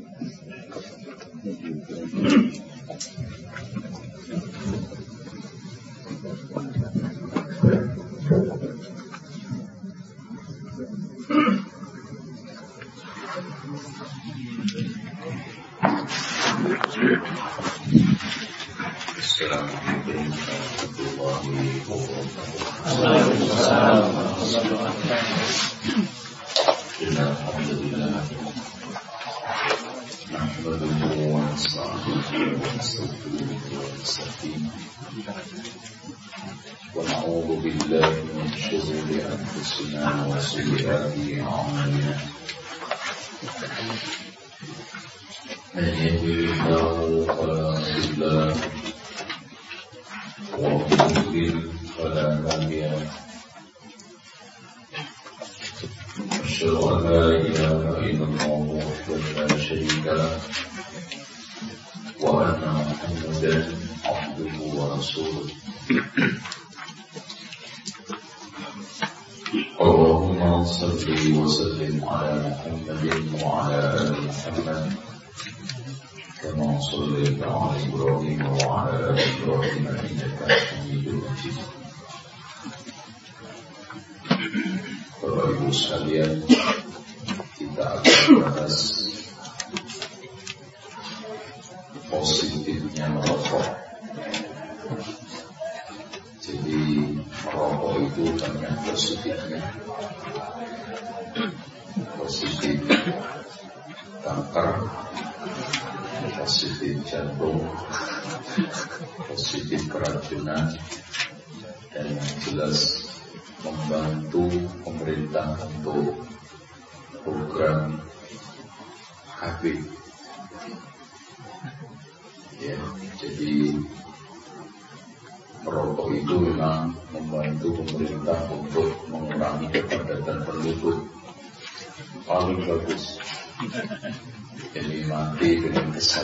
よかった。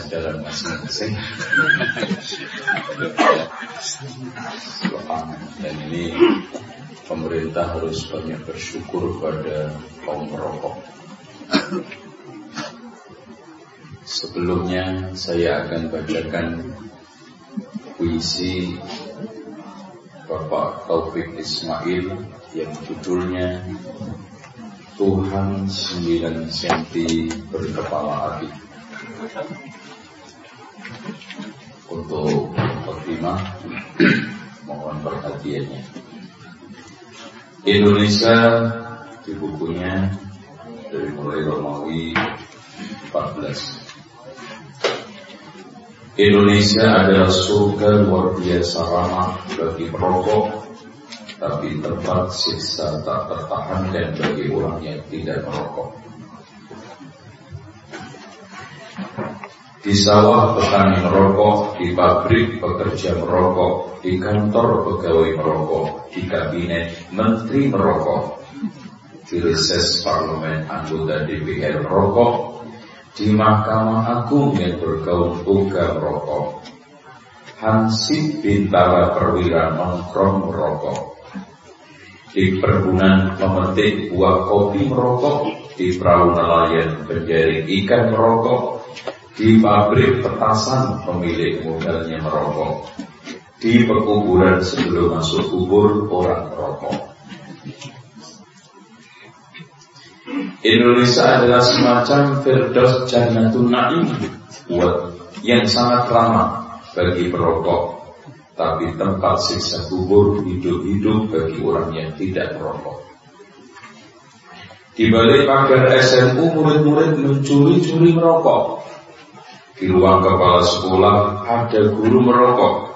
Kesadaran masing-masing. Dan ini pemerintah harus banyak bersyukur pada kaum merokok sebelumnya saya akan bacakan puisi Bapak Taufik Ismail yang judulnya Tuhan sembilan senti berkepala api. Untuk Fatimah mohon perhatiannya. Indonesia di bukunya dari mulai Romawi 14 Indonesia adalah surga luar biasa ramah bagi perokok, tapi tempat siksa tak tertahankan bagi orang yang tidak merokok. Di sawah petani merokok, di pabrik pekerja merokok, di kantor pegawai merokok, di kabinet menteri merokok, di reses parlemen anggota DPR merokok, di Mahkamah Agung yang bergaung buka merokok. Hansip Bintara Perwira nongkrong merokok. Di perkebunan pemetik buah kopi merokok, di perahu nelayan penjaring ikan merokok, di pabrik petasan pemilik modalnya merokok, di pekuburan sebelum masuk kubur orang merokok. Indonesia adalah semacam Firdaus Jannatul Naim buat yang sangat ramah bagi perokok, tapi tempat siksa kubur hidup-hidup bagi orang yang tidak merokok. Di balik pagar SMU murid-murid mencuri-curi merokok. Di ruang kepala sekolah ada guru merokok.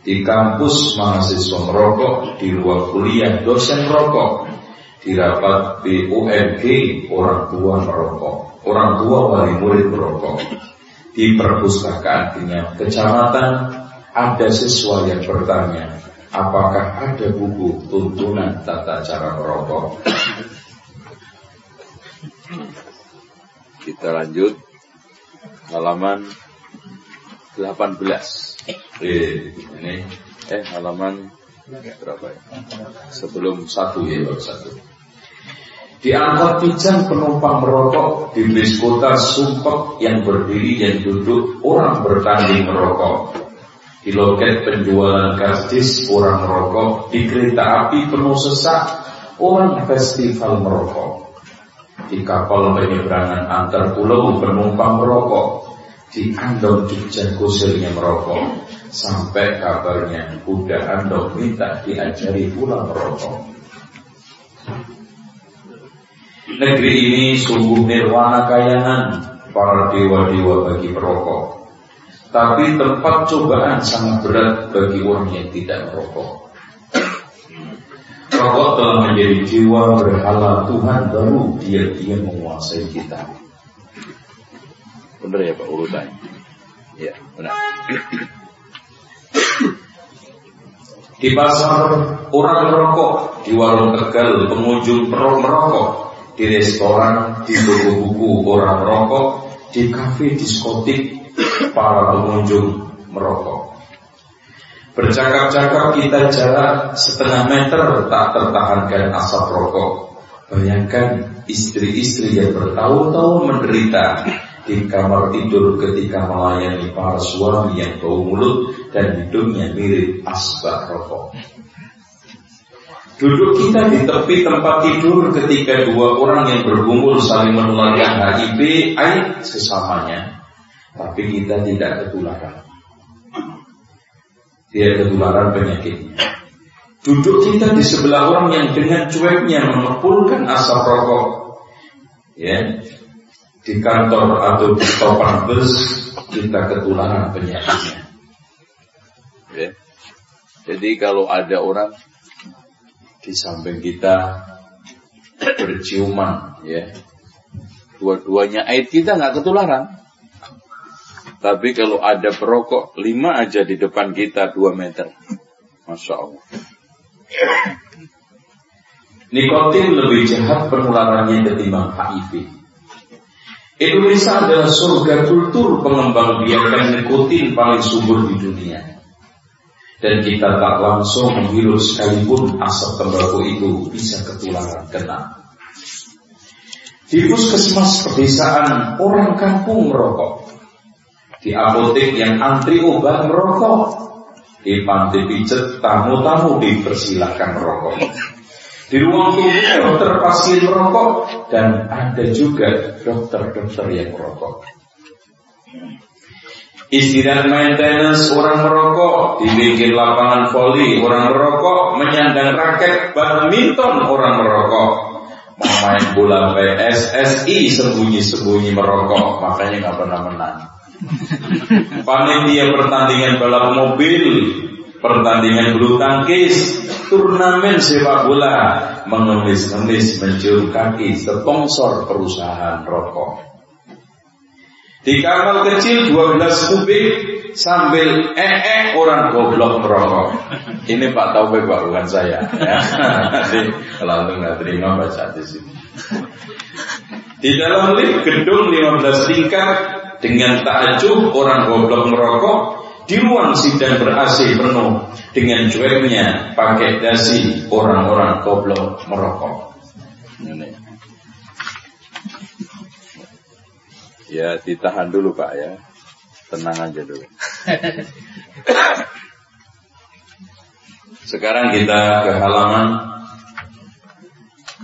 Di kampus mahasiswa merokok, di ruang kuliah dosen merokok, di rapat BUMG orang tua merokok, orang tua wali murid merokok. Di perpustakaan tingkat kecamatan ada siswa yang bertanya, apakah ada buku tuntunan tata cara merokok? Kita lanjut halaman 18. Eh, ini Eh, halaman berapa ya? sebelum satu ya baru satu. Diangkat pijan penumpang merokok di bis kota sumpek yang berdiri dan duduk orang bertanding merokok. Di loket penjualan karcis orang merokok, di kereta api penuh sesak orang festival merokok. Di kapal penyeberangan antar pulau penumpang merokok, di andong Jogja kusilnya merokok, sampai kabarnya kuda andong minta diajari pula merokok. Negeri ini sungguh nirwana kayangan para dewa-dewa bagi perokok. Tapi tempat cobaan sangat berat bagi orang yang tidak merokok. Rokok telah menjadi jiwa berhala Tuhan baru dia dia menguasai kita. Benar ya Pak urutan? Ya benar. Di pasar orang merokok, di warung tegal pengunjung merokok, di restoran, di toko buku orang merokok, di kafe diskotik para pengunjung merokok. Bercakap-cakap kita jarak setengah meter tak tertahankan asap rokok. Bayangkan istri-istri yang bertahun-tahun menderita di kamar tidur ketika melayani para suami yang bau mulut dan hidungnya mirip asbak rokok. Duduk kita di tepi tempat tidur ketika dua orang yang berkumpul saling menularkan HIV AIDS sesamanya. Tapi kita tidak ketularan. Tidak ketularan penyakitnya. Duduk kita di sebelah orang yang dengan cueknya mengepulkan asap rokok. Ya, di kantor atau di topan bus kita ketularan penyakitnya. Ya. Jadi kalau ada orang di samping kita berciuman ya dua-duanya air kita nggak ketularan tapi kalau ada perokok lima aja di depan kita dua meter masya Allah Nikotin lebih jahat penularannya ketimbang HIV. Indonesia adalah surga kultur pengembang biakan nikotin paling subur di dunia dan kita tak langsung menghirup sekalipun asap tembakau itu bisa ketularan kena. Di puskesmas pedesaan orang kampung merokok. Di apotek yang antri obat merokok. Di pantai pijet tamu-tamu dipersilahkan merokok. Di ruang tunggu dokter pasien merokok dan ada juga dokter-dokter yang merokok. Istirahat maintenance orang merokok di pinggir lapangan voli orang merokok menyandang raket badminton orang merokok main bola PSSI sembunyi-sembunyi merokok makanya nggak pernah menang panitia pertandingan balap mobil pertandingan bulu tangkis turnamen sepak bola mengemis-ngemis mencium kaki sponsor perusahaan rokok di kamar kecil 12 kubik sambil ee orang goblok merokok. Ini Pak Taufik Pak bukan saya. Ya. Nanti kalau nggak terima baca di sini. Di dalam lift gedung 15 tingkat dengan takjub orang goblok merokok di ruang sidang ber-AC penuh dengan cueknya pakai dasi orang-orang goblok merokok. Ya ditahan dulu Pak ya. Tenang aja dulu. Sekarang kita ke halaman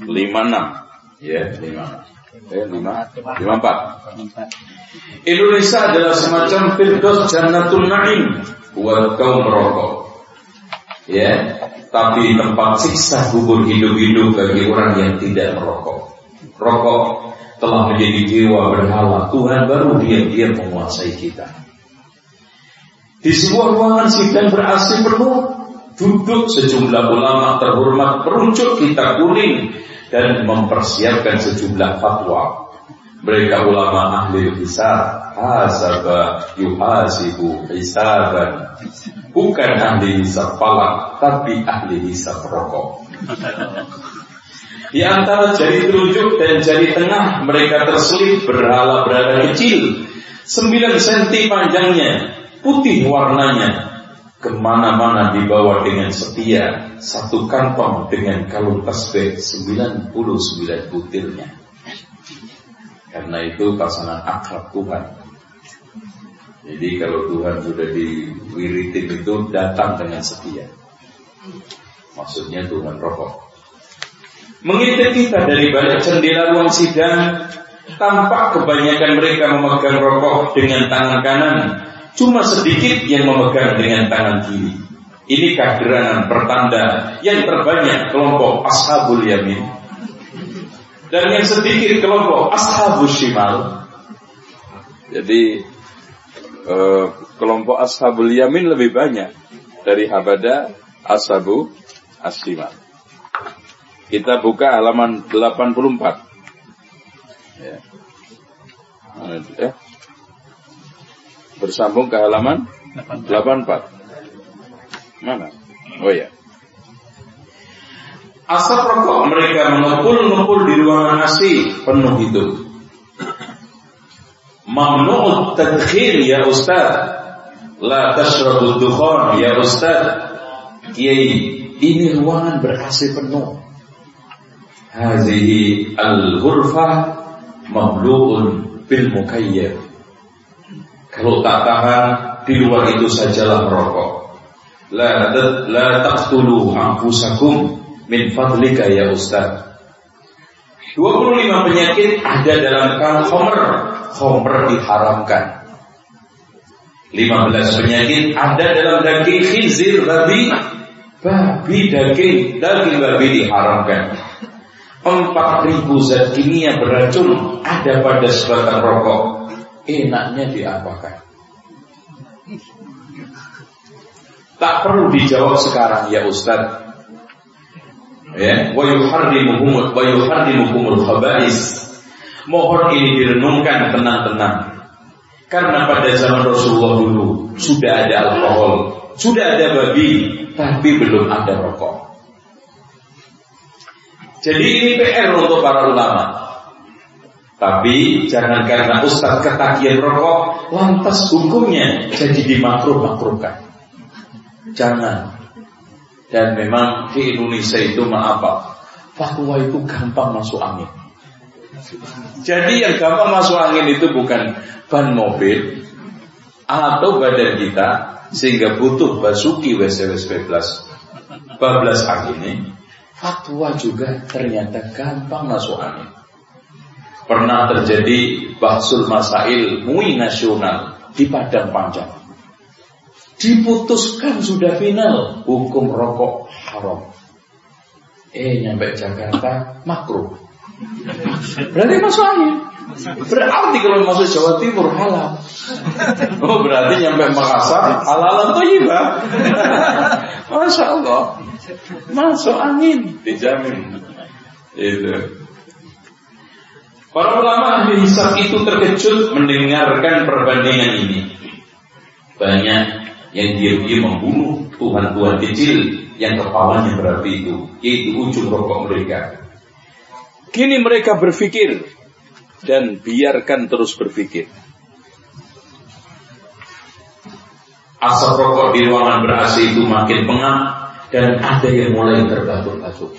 56 ya, 5. Eh, 5 54. Indonesia adalah semacam firdaus jannatul naim buat kaum merokok. Ya, tapi tempat siksa kubur hidup-hidup bagi orang yang tidak merokok. Rokok telah menjadi jiwa berhala. Tuhan baru diam-diam menguasai kita. Di sebuah ruangan sidang berasi penuh, duduk sejumlah ulama terhormat meruncuk kita kuning dan mempersiapkan sejumlah fatwa. Mereka ulama ahli hisab, hasaba yuhasibu hisaban. Bukan ahli hisab falak, tapi ahli hisab rokok. Di antara jari telunjuk dan jari tengah mereka terselip berhala-berhala kecil. Sembilan senti panjangnya, putih warnanya. ke mana-mana dibawa dengan setia satu kantong dengan kalung tasbih 99 butirnya. Karena itu pasangan akrab Tuhan. Jadi kalau Tuhan sudah diwiritin itu datang dengan setia. Maksudnya Tuhan rokok. Mengintip kita dari banyak jendela ruang sidang, tampak kebanyakan mereka memegang rokok dengan tangan kanan, cuma sedikit yang memegang dengan tangan kiri. Ini kehadiran pertanda yang terbanyak kelompok ashabul yamin dan yang sedikit kelompok ashabul shimal. Jadi eh, kelompok ashabul yamin lebih banyak dari habada ashabu ashimal. Kita buka halaman 84. Ya. ya. Bersambung ke halaman 84. Mana? Oh ya. Asap rokok mereka mengepul-ngepul di ruangan AC penuh itu. Mamnu'ut tadkhir ya Ustaz. La tashrabud dukhan ya Ustaz. Kiai, ini ruangan ber-AC penuh. Hazihi al-ghurfah mamlu'un bil mukayyab. Kalau tak tahan di luar itu sajalah merokok. La la taqtulu anfusakum min fadlika ya Ustaz. 25 penyakit ada dalam kal khomer. Khomer diharamkan. 15 penyakit ada dalam daging khizir babi. Babi daging, daging babi diharamkan. Empat ribu zat kimia beracun ada pada sebatang rokok. Enaknya diapakan? Tak perlu dijawab sekarang ya Ustaz. Ya, wa yuharrimuhum wa yuharrimuhumul khaba'is. Mohon ini direnungkan tenang-tenang. Karena pada zaman Rasulullah dulu sudah ada alkohol, sudah ada babi, tapi belum ada rokok. Jadi ini PR untuk para ulama. Tapi jangan karena ustaz ketagihan rokok lantas hukumnya jadi dimakruh-makruhkan. Jangan. Dan memang di Indonesia itu maaf Pak, fatwa itu gampang masuk angin. Jadi yang gampang masuk angin itu bukan ban mobil atau badan kita sehingga butuh basuki WC-WC plus bablas angin fatwa juga ternyata gampang masuk angin. Pernah terjadi bahsul masail mui nasional di Padang Panjang. Diputuskan sudah final hukum rokok haram. Eh nyampe Jakarta makruh. Berarti masuk angin. Berarti kalau masuk Jawa Timur halal. Oh berarti nyampe Makassar halal atau iba. Masya Allah. Masuk angin dijamin. Itu. Para ulama ahli hisab itu terkejut mendengarkan perbandingan ini. Banyak yang diam-diam membunuh Tuhan-Tuhan kecil yang kepalanya berapi itu, yaitu ujung rokok mereka. Kini mereka berpikir dan biarkan terus berpikir. Asap rokok di ruangan ber itu makin pengap dan ada yang mulai terbatuk-batuk.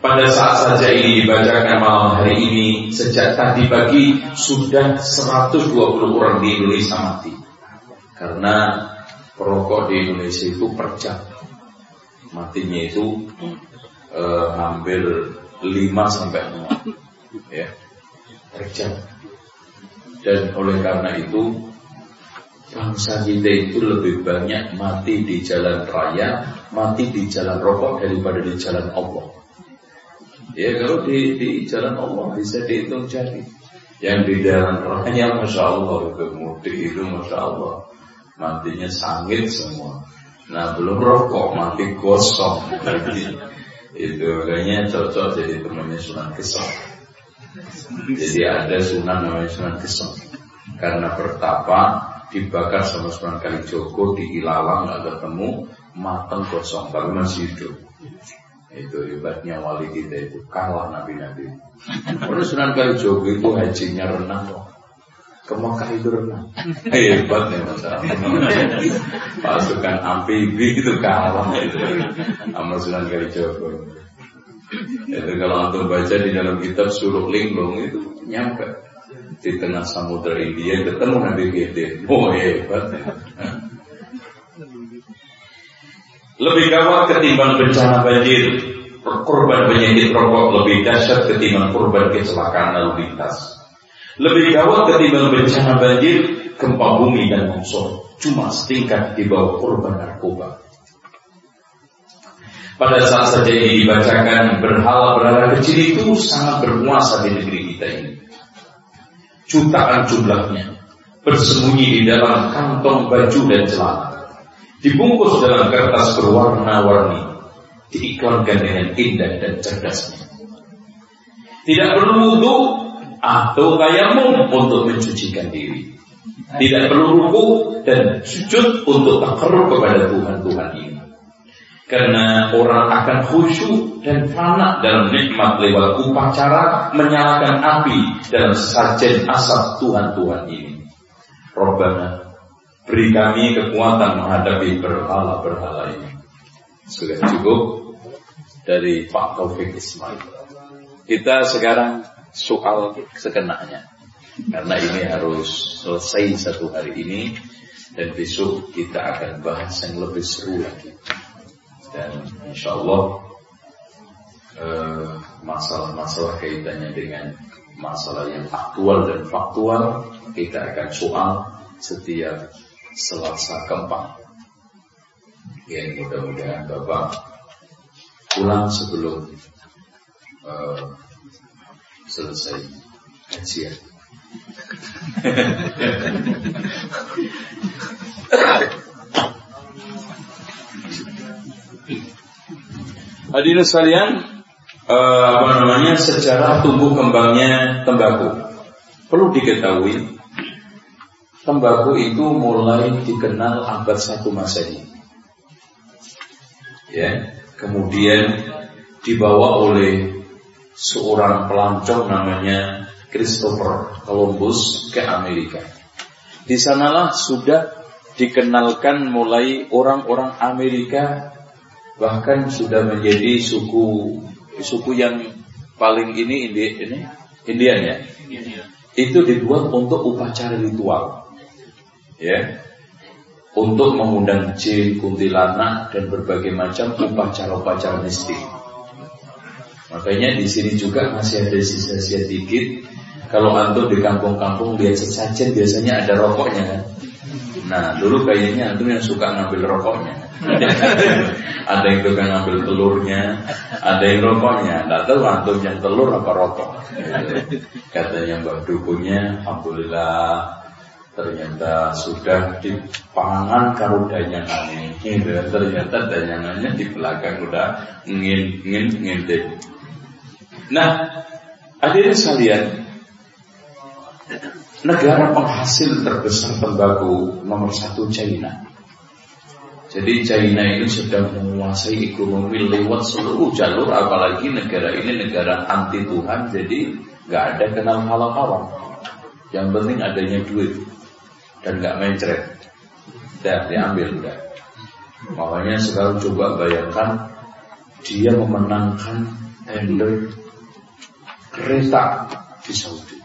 Pada saat saja ini dibacakan malam hari ini, sejak tadi pagi sudah 120 orang di Indonesia mati. Karena perokok di Indonesia itu per jam. Matinya itu eh, hampir 5 sampai 6 ya, per jam. Dan oleh karena itu bangsa kita itu lebih banyak mati di jalan raya, mati di jalan rokok daripada di jalan Allah. Ya kalau di, di jalan Allah bisa dihitung jari. Yang di jalan raya Masya Allah itu mudik itu Masya Allah Matinya sangit semua. Nah belum rokok mati gosong Jadi itu kayaknya cocok jadi temannya Sunan Kesong Jadi ada Sunan namanya Sunan Kesong Karena pertapa dibakar sama Sunan Kalijogo di Ilalang nggak ketemu mateng kosong tapi masih hidup. Itu hebatnya wali kita itu kalah nabi-nabi. Kalau Sunan Kalijogo itu hajinya renang kok ke Mekah itu renang. Hebat ya Mas Pasukan amfibi itu kalah itu. Sama Sunan Kalijogo. Itu kalau antum baca di dalam kitab Suluk Linglung itu nyampe di tengah samudra India ketemu Nabi Gede. Oh hebat. Ya. Lebih gawat ketimbang bencana banjir. Korban penyakit rokok lebih dahsyat ketimbang korban kecelakaan lalu lintas. Lebih gawat ketimbang bencana banjir, gempa bumi dan longsor. Cuma setingkat di bawah korban narkoba. Pada saat saja ini dibacakan berhala-berhala kecil itu sangat berkuasa di negeri kita ini. Jutaan jumlahnya bersembunyi di dalam kantong baju dan celana. Dibungkus dalam kertas berwarna-warni. Diiklankan dengan indah dan cerdasnya. Tidak perlu wudhu, atau tayamum untuk mencucikan diri. Tidak perlu ruku dan sujud untuk takarruf kepada Tuhan-Tuhan ini. Karena orang akan khusyuk dan fana dalam nikmat lewat upacara menyalakan api dalam sajen asap Tuhan-Tuhan ini. Robbana, beri kami kekuatan menghadapi berhala-berhala ini. Sudah cukup dari Pak Taufik Ismail. Kita sekarang soal sekenanya. Karena ini harus selesai satu hari ini dan besok kita akan bahas yang lebih seru lagi. Dan insya Allah eh, masalah-masalah kaitannya dengan masalah yang aktual dan faktual kita akan soal setiap Selasa keempat. Ya mudah-mudahan Bapak pulang sebelum uh, selesai kajian. Hadirin sekalian, eh, apa namanya sejarah tumbuh kembangnya tembakau. Perlu diketahui, tembakau itu mulai dikenal abad satu Masehi. Ya, kemudian dibawa oleh seorang pelancong namanya Christopher Columbus ke Amerika. Di sanalah sudah dikenalkan mulai orang-orang Amerika bahkan sudah menjadi suku suku yang paling ini ini, ini Indian ya. Itu dibuat untuk upacara ritual. Ya. Untuk mengundang jin, kuntilanak dan berbagai macam upacara-upacara mistik. Makanya di sini juga masih ada sisa-sisa dikit. Kalau antum di kampung-kampung lihat sesajen biasanya ada rokoknya kan. Nah dulu kayaknya antum yang suka ngambil rokoknya. ada yang suka ngambil telurnya, ada yang rokoknya. Tidak tahu antum yang telur apa rokok. Katanya Mbak Dukunya, Alhamdulillah ternyata sudah dipangan karo danyangan ini ternyata danyangannya di belakang udah ngin ngin ngintip Nah, hadirin sekalian, negara penghasil terbesar tembakau nomor satu China. Jadi China ini sedang menguasai ekonomi lewat seluruh jalur, apalagi negara ini negara anti Tuhan, jadi nggak ada kenal kawan. Yang penting adanya duit dan nggak mencret. Dan diambil udah. Makanya sekarang coba bayangkan dia memenangkan tender kereta di Saudi.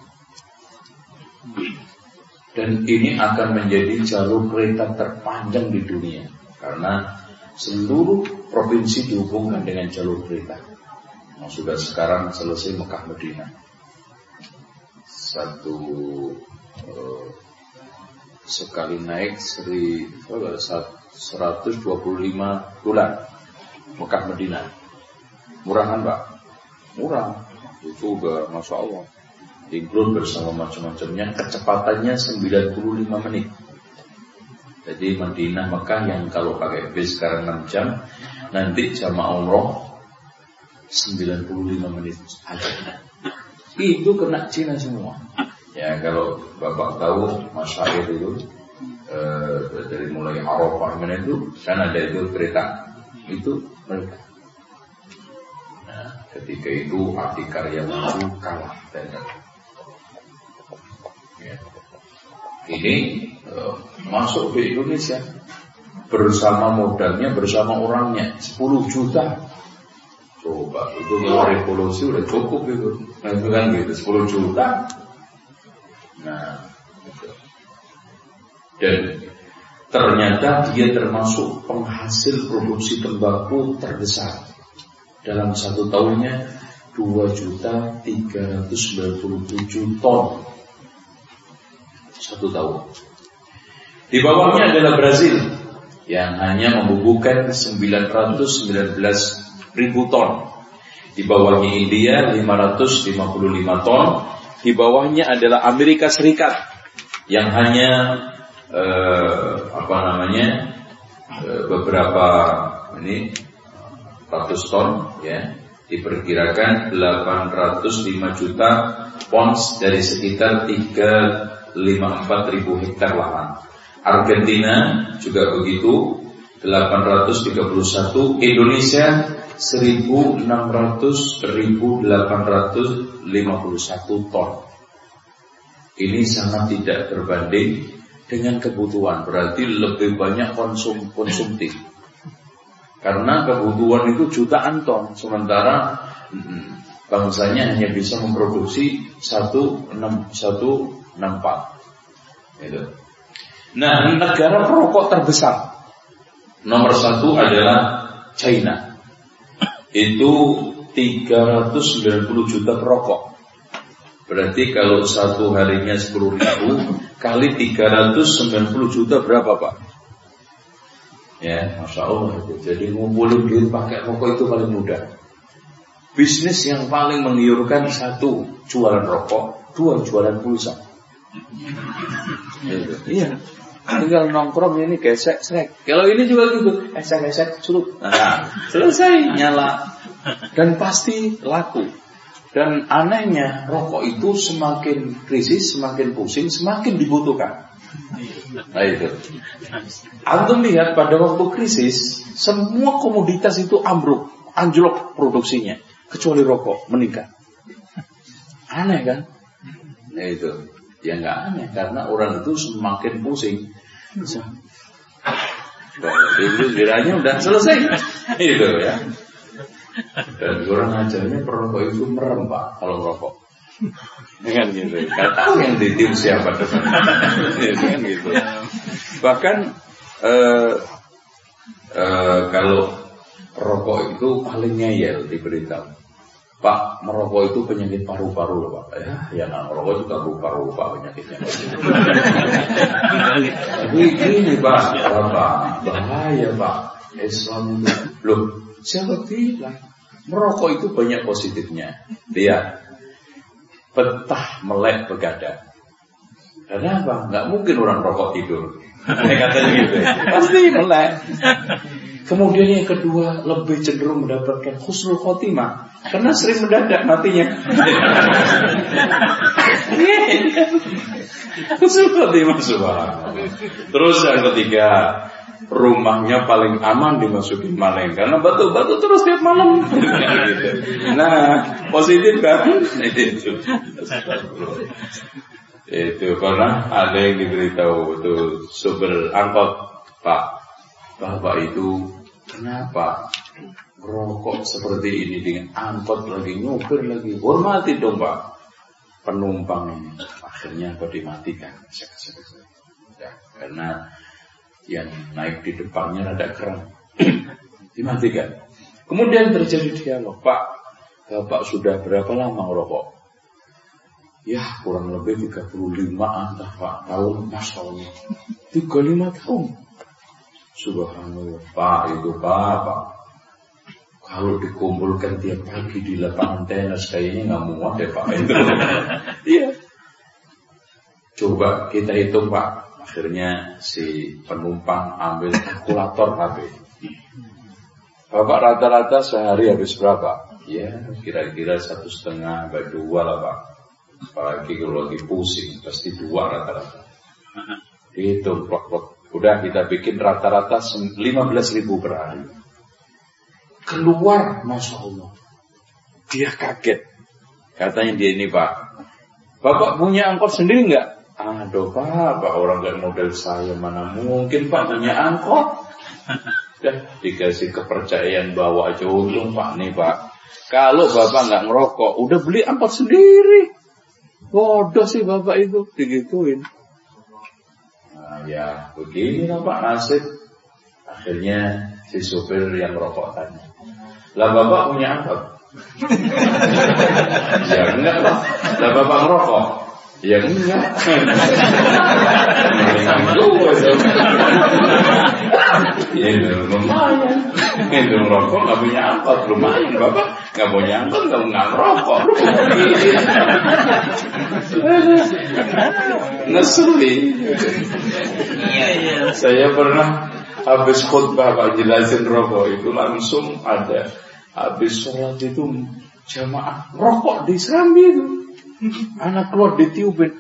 Dan ini akan menjadi jalur kereta terpanjang di dunia karena seluruh provinsi dihubungkan dengan jalur kereta. Nah, sudah sekarang selesai Mekah Medina. Satu uh, sekali naik seri oh, 125 bulan Mekah Medina. Murah kan Pak? Murah itu udah masya Allah include bersama macam-macamnya. Kecepatannya 95 menit. Jadi Madinah Mekah yang kalau pakai bis sekarang 6 jam nanti jamaah umroh 95 menit. Itu kena Cina semua. Ya kalau bapak tahu masyair itu eh, dari mulai Arafah itu kan ada itu kereta. Itu mereka Ketika itu arti karya baru kalah dan ya. ini uh, masuk ke Indonesia bersama modalnya, bersama orangnya 10 juta. Coba itu kalau revolusi udah cukup itu. Nah itu kan gitu 10 juta. Nah, gitu. dan ternyata dia termasuk penghasil produksi tembakau terbesar dalam satu tahunnya 2 juta 397 ton satu tahun. Di bawahnya adalah Brazil yang hanya membubuhkan 919 ribu ton. Di bawahnya India 555 ton. Di bawahnya adalah Amerika Serikat yang hanya eh, apa namanya eh, beberapa ini ratus ton ya diperkirakan 805 juta pons dari sekitar 354 ribu hektar lahan. Argentina juga begitu 831, Indonesia 1600 1851 ton. Ini sangat tidak berbanding dengan kebutuhan, berarti lebih banyak konsum konsumtif. Karena kebutuhan itu jutaan ton, sementara bangsanya hanya bisa memproduksi 164. Gitu. Nah, negara perokok terbesar nomor satu adalah China. Itu 390 juta perokok. Berarti kalau satu harinya 10 ribu kali 390 juta berapa Pak? Ya, Masya Allah itu. Jadi ngumpulin duit pakai rokok itu paling mudah. Bisnis yang paling menggiurkan satu jualan rokok, dua jualan pulsa. Iya. Tinggal nongkrong ini gesek srek. Kalau ini juga gitu, esek esek suruh. Nah, selesai nyala. Dan pasti laku. Dan anehnya rokok itu semakin krisis, semakin pusing, semakin dibutuhkan. Nah itu. Antum lihat pada waktu krisis, semua komoditas itu ambruk, anjlok produksinya, kecuali rokok meningkat. Aneh kan? Nah itu. Ya nggak aneh karena orang itu semakin pusing. Itu kiranya udah selesai. Itu ya. Dan orang ajarnya perokok itu merem pak kalau merokok. Kan gitu. Tahu yang ditim siapa depan. kan gitu. Bahkan eh, eh, kalau rokok itu paling ngeyel diberitahu. Pak, merokok itu penyakit paru-paru loh Pak. Ya, ya nah, merokok juga paru-paru Pak penyakitnya. Tapi ini Pak, Bapak, bahaya Pak. Islam itu, loh, siapa bilang? Merokok itu banyak positifnya. Lihat, betah melek begadang. Kenapa? Nggak mungkin orang rokok tidur. Katanya gitu. Pasti melek. Kemudian yang kedua lebih cenderung mendapatkan khusnul khotimah karena sering mendadak matinya. khusnul khotimah subhanallah. Terus yang ketiga rumahnya paling aman dimasukin maling karena batu-batu terus tiap malam. nah positif kan itu. Itu karena ada yang diberitahu itu sumber angkot Pak Bapak itu kenapa rokok seperti ini dengan angkot lagi nyupir lagi? Hormati dong pak. Penumpang ini akhirnya kok dimatikan. Ya, karena yang naik di depannya ada keram dimatikan. Kemudian terjadi dialog pak bapak sudah berapa lama rokok ya kurang lebih 35 antah pak tahun masya Allah 35 tahun Subhanallah, Pak itu Pak, Pak. Kalau dikumpulkan tiap pagi di lapangan tenis kayaknya nggak muat ya Pak. Iya. Coba kita hitung Pak. Akhirnya si penumpang ambil kalkulator HP. Bapak rata-rata sehari habis berapa? Ya kira-kira satu setengah dua lah Pak. Apalagi kalau lagi pusing pasti dua rata-rata. Itu plak-plak Udah kita bikin rata-rata 15 ribu per hari. Keluar, Masya Allah. Dia kaget. Katanya dia ini Pak. Bapak punya angkot sendiri nggak? Aduh pak, pak orang gak model saya mana mungkin pak punya angkot. Dah dikasih kepercayaan bawa aja untung pak nih pak. Kalau bapak nggak ngerokok, udah beli angkot sendiri. Bodoh sih bapak itu digituin. Nah, ya begini lah pak nasib. Akhirnya si supir yang rokok tanya. Lah bapak punya angkot? ya enggak lah. Lah bapak ngerokok? Ya enggak. Ya lumayan. Itu ngerokok nggak punya angkot lumayan bapak nggak punya angkot nggak nggak ngerokok. Ngeselin. Saya pernah habis khutbah pak jelasin rokok itu langsung ada habis sholat itu jamaah rokok di serambi itu anak keluar ditiupin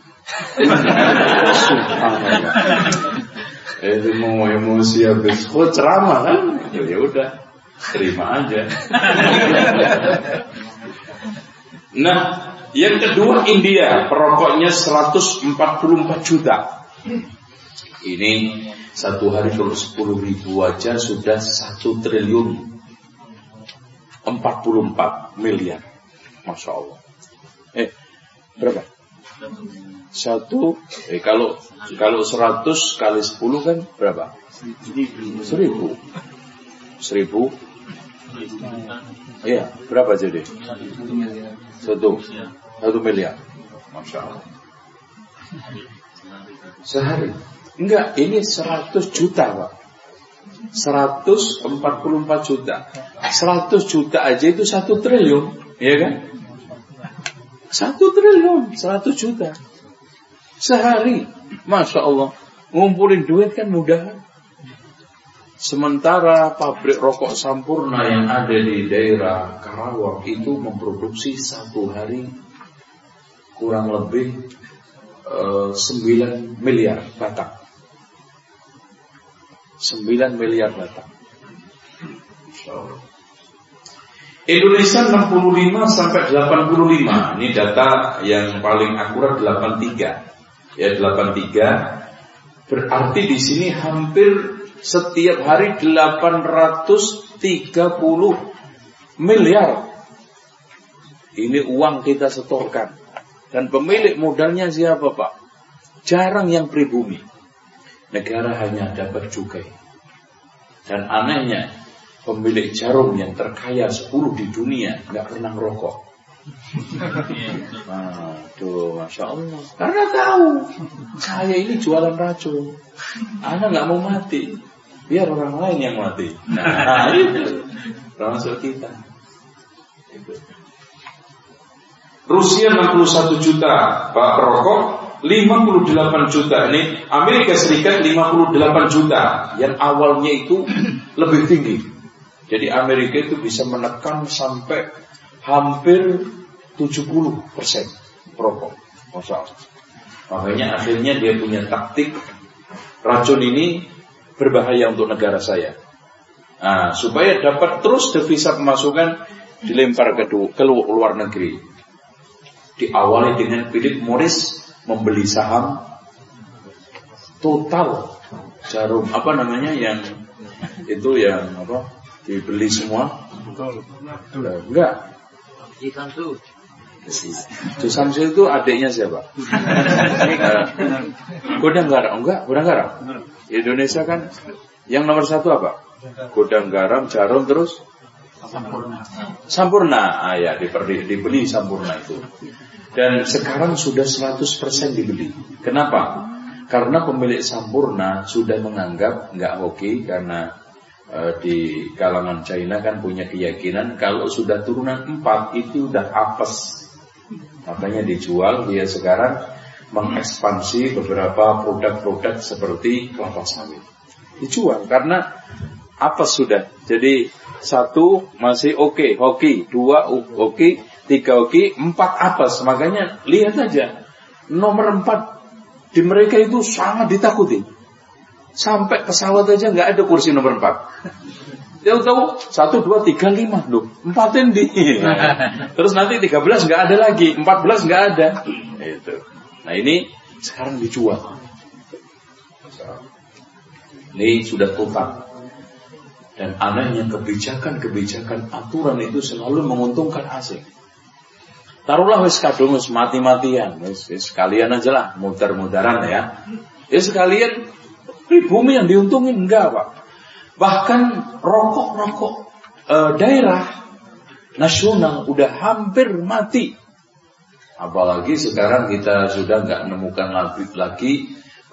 itu mau emosi habis. Kok ceramah kan? Ya udah. Terima aja. Nah yang kedua India. Perokoknya 144 juta. Ini satu hari kalau 10 ribu aja sudah satu triliun. 44 miliar. Masya Allah. eh berapa satu eh kalau kalau 100 kali 10 kan berapa? Seribu. Seribu. Iya, berapa jadi? Satu. Satu miliar. Masya Allah. Sehari. Enggak, ini 100 juta Pak. 144 juta. 100 juta aja itu satu triliun, ya kan? Satu triliun, 100 juta. Sehari. Masya Allah. Ngumpulin duit kan mudah. Sementara pabrik rokok Sampurna yang ada di daerah Karawang itu memproduksi satu hari kurang lebih uh, 9 miliar batang. 9 miliar batang. Indonesia 65 sampai 85. Ini data yang paling akurat 83. Ya 83. Berarti di sini hampir setiap hari 830 miliar. Ini uang kita setorkan. Dan pemilik modalnya siapa Pak? Jarang yang pribumi. Negara hanya dapat cukai. Dan anehnya pemilik jarum yang terkaya 10 di dunia nggak pernah merokok. Aduh, masya Allah. Karena tahu saya ini jualan racun. Anak nggak mau mati, biar orang lain yang mati. Nah, itu termasuk kita. Itu. Rusia 61 juta pak perokok, 58 juta ini Amerika Serikat 58 juta yang awalnya itu lebih tinggi jadi Amerika itu bisa menekan sampai hampir 70 persen perokok. Masya Makanya akhirnya dia punya taktik racun ini berbahaya untuk negara saya. Nah, supaya dapat terus devisa pemasukan dilempar ke, ke luar negeri. Diawali dengan Philip Morris membeli saham total jarum apa namanya yang itu yang apa dibeli semua? Enggak. Itu Samsul itu adiknya siapa? Godang garam, enggak? Godang garam. Indonesia kan yang nomor satu apa? Godang garam, jarum terus Sampurna. Sampurna, ah, ya dibeli, dibeli Sampurna itu. Dan sekarang sudah 100% dibeli. Kenapa? Karena pemilik Sampurna sudah menganggap nggak hoki karena di kalangan China kan punya keyakinan kalau sudah turunan empat itu udah apes. Makanya dijual dia sekarang mengekspansi beberapa produk-produk seperti kelapa sawit. Dijual karena apes sudah. Jadi satu masih oke, okay, hoki, dua oke, okay, tiga oke, okay, empat apes. Makanya lihat aja nomor empat di mereka itu sangat ditakuti. Sampai pesawat aja nggak ada kursi nomor empat. Dia tahu satu dua tiga lima loh empatin di. Terus nanti tiga belas nggak ada lagi, empat belas nggak ada. Itu. Nah ini sekarang dijual. Ini sudah total. Dan anehnya kebijakan-kebijakan aturan itu selalu menguntungkan asing. Taruhlah wis kadung wis mati-matian, wis, sekalian aja lah muter-muteran ya. Ya sekalian pribumi yang diuntungin enggak pak. Bahkan rokok-rokok e, daerah nasional udah hampir mati. Apalagi sekarang kita sudah nggak menemukan lagi, lagi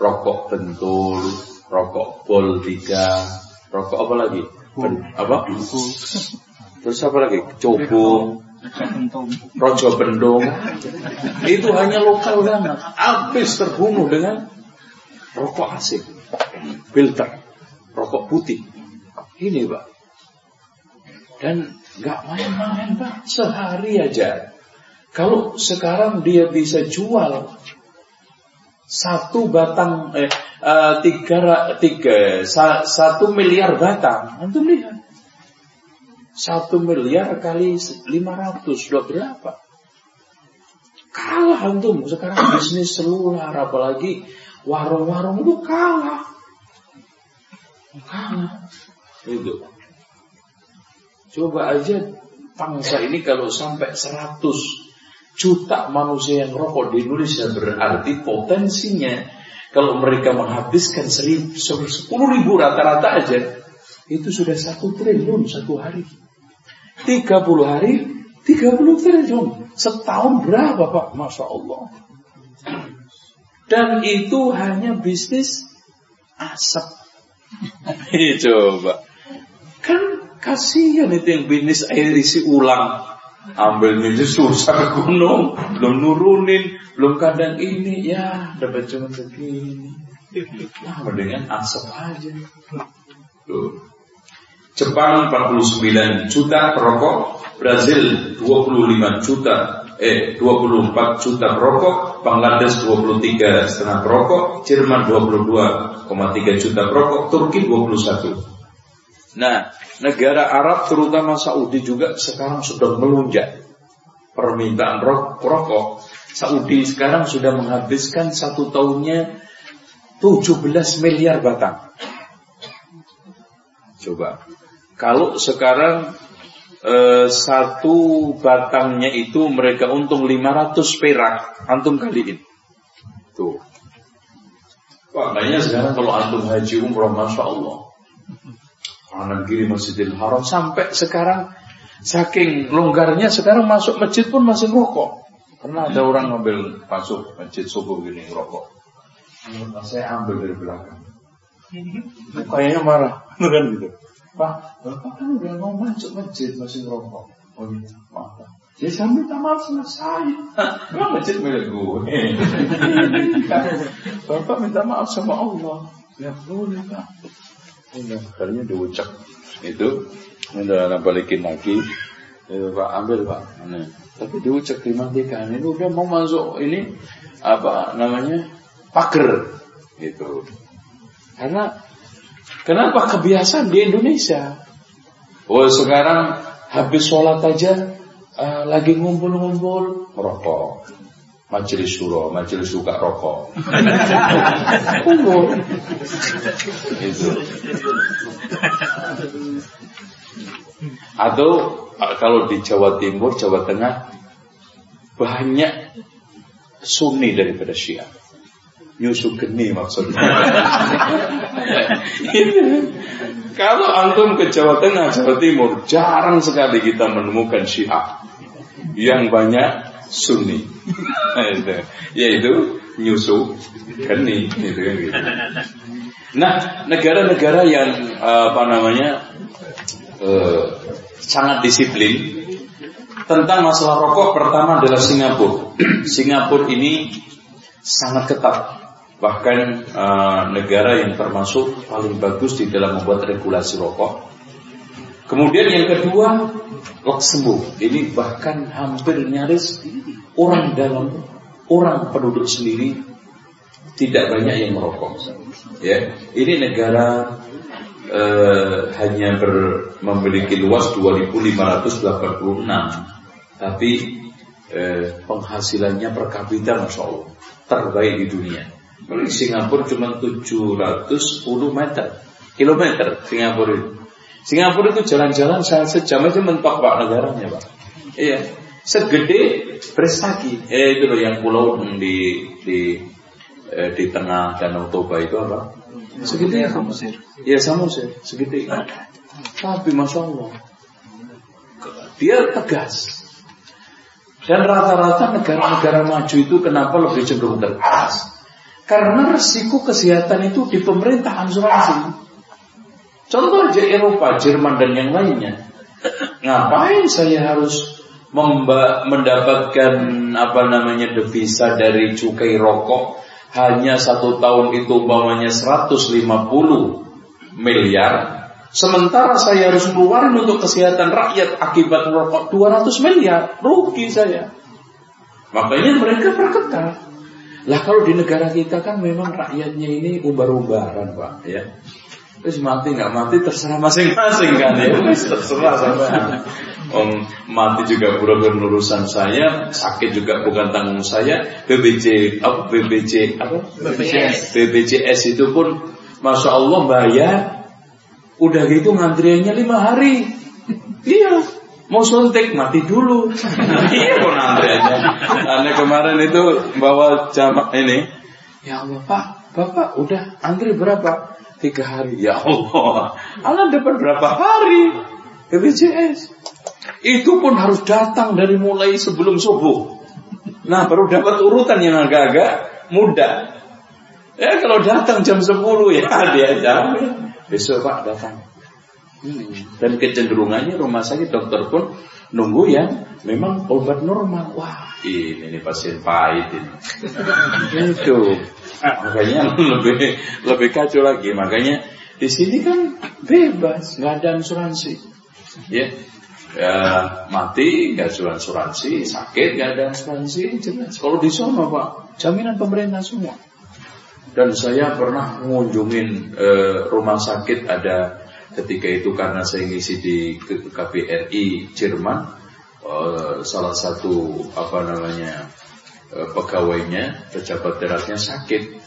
rokok bentul, rokok bol tiga, rokok apa lagi? Ben, apa? Terus apa lagi? Cobong, Rojo Bendong. Itu hanya lokal banget. Habis terbunuh dengan rokok asing. Filter. Rokok putih. Ini Pak. Dan nggak main-main Pak. Sehari aja. Kalau sekarang dia bisa jual satu batang eh, uh, tiga, tiga sa, satu miliar batang, antum lihat satu miliar kali lima ratus sudah berapa? Kalah antum sekarang bisnis seluler apalagi warung-warung itu kalah. Kalah. Itu. Coba aja bangsa ini kalau sampai seratus juta manusia yang rokok di Indonesia berarti potensinya kalau mereka menghabiskan sepuluh ribu rata-rata aja itu sudah satu triliun satu hari. Tiga puluh hari, tiga puluh triliun. Setahun berapa Pak? Masya Allah. Dan itu hanya bisnis asap. Coba. Kan kasihan itu yang bisnis air isi ulang ambil ini susah ke gunung, belum nurunin, belum kadang ini, ya dapat cuma segini. Nah, dengan asap aja. Tuh. Jepang 49 juta perokok, Brazil 25 juta, eh 24 juta perokok, Bangladesh 23 setengah perokok, Jerman 22,3 juta perokok, Turki 21. Nah, negara Arab terutama Saudi juga sekarang sudah melunjak permintaan rokok. Saudi sekarang sudah menghabiskan satu tahunnya 17 miliar batang. Coba, kalau sekarang eh, satu batangnya itu mereka untung 500 perak, antum kaliin. Tuh. Makanya sekarang kalau antum haji umroh, masya Allah, kanan kiri Masjidil Haram sampai sekarang saking longgarnya sekarang masuk masjid pun masih rokok. Pernah ada orang ngambil masuk masjid subuh gini rokok. Saya ambil dari belakang. Kayaknya marah, kan gitu. Pak, Bapak kan udah mau masuk masjid masih rokok. Oh iya, maaf. Ya saya minta maaf sama saya. Masjid milik gue. Bapak minta maaf sama Allah. Ya boleh Pak. Udah, kalinya diucap itu udah balikin lagi itu pak ambil pak nah, tapi diucap dimatikan ini udah mau masuk ini apa namanya pagar gitu karena kenapa kebiasaan di Indonesia oh sekarang habis sholat aja uh, lagi ngumpul-ngumpul merokok majelis suro, majelis suka rokok. Umur. itu. Atau kalau di Jawa Timur, Jawa Tengah banyak Sunni daripada Syiah. Nyusu geni maksudnya. kalau antum ke Jawa Tengah, Jawa Timur, jarang sekali kita menemukan Syiah. Yang banyak Sunni. Yaitu nyusu geni gitu kan gitu. Nah, negara-negara yang apa namanya uh, sangat disiplin tentang masalah rokok pertama adalah Singapura. Singapura ini sangat ketat. Bahkan uh, negara yang termasuk paling bagus di dalam membuat regulasi rokok. Kemudian yang kedua, Luxembourg. Ini bahkan hampir nyaris orang dalam orang penduduk sendiri tidak banyak yang merokok. Ya, ini negara eh, hanya ber, memiliki luas 2.586, tapi eh, penghasilannya per kapita masya Allah terbaik di dunia. Singapura cuma 710 meter, kilometer Singapura itu. Singapura itu jalan-jalan sejam aja mentok pak negaranya pak. Iya, segede Prestaki. Eh itu loh yang pulau di di eh, di tengah Danau Toba itu apa? Segede ya Samosir. Iya Samosir, segede. Tapi masya Allah, dia tegas. Dan rata-rata negara-negara maju itu kenapa lebih cenderung tegas? Karena resiko kesehatan itu di pemerintah asuransi. Contoh aja Eropa, Jerman dan yang lainnya. Ngapain saya harus mendapatkan apa namanya devisa dari cukai rokok hanya satu tahun itu umpamanya 150 miliar Sementara saya harus keluarin untuk kesehatan rakyat akibat merokok 200 miliar, rugi saya. Makanya mereka perketat. Lah kalau di negara kita kan memang rakyatnya ini ubar-ubaran pak, ya. Terus mati nggak mati terserah masing-masing kan ya, terserah sama. Om mati juga bukan urusan saya, sakit juga bukan tanggung saya. BBJ apa BBJ apa? BBJS. BBJS itu pun, masya Allah bayar Udah gitu ngantriannya lima hari. Iya, mau suntik mati dulu. iya mau ngantriannya. Aneh kemarin itu bawa jamak ini. Ya Allah Pak, Bapak udah antri berapa? Tiga hari. Ya Allah, Allah dapat berapa hari? BPJS. Itu pun harus datang dari mulai sebelum subuh. Nah baru dapat urutan yang agak-agak mudah. Ya kalau datang jam 10 ya dia jamin. Besok Pak datang. Dan kecenderungannya rumah sakit dokter pun nunggu yang memang obat normal. Wah, ini, ini pasien pahit ini. Itu. Makanya lebih lebih kacau lagi. Makanya di sini kan bebas, nggak ada asuransi. Ya, ya mati nggak ada asuransi, sakit nggak ada asuransi, jelas. Kalau di sana pak, jaminan pemerintah semua. Dan saya pernah mengunjungin e, rumah sakit ada ketika itu karena saya ngisi di KBRI Jerman e, salah satu apa namanya e, pegawainya pejabat daratnya sakit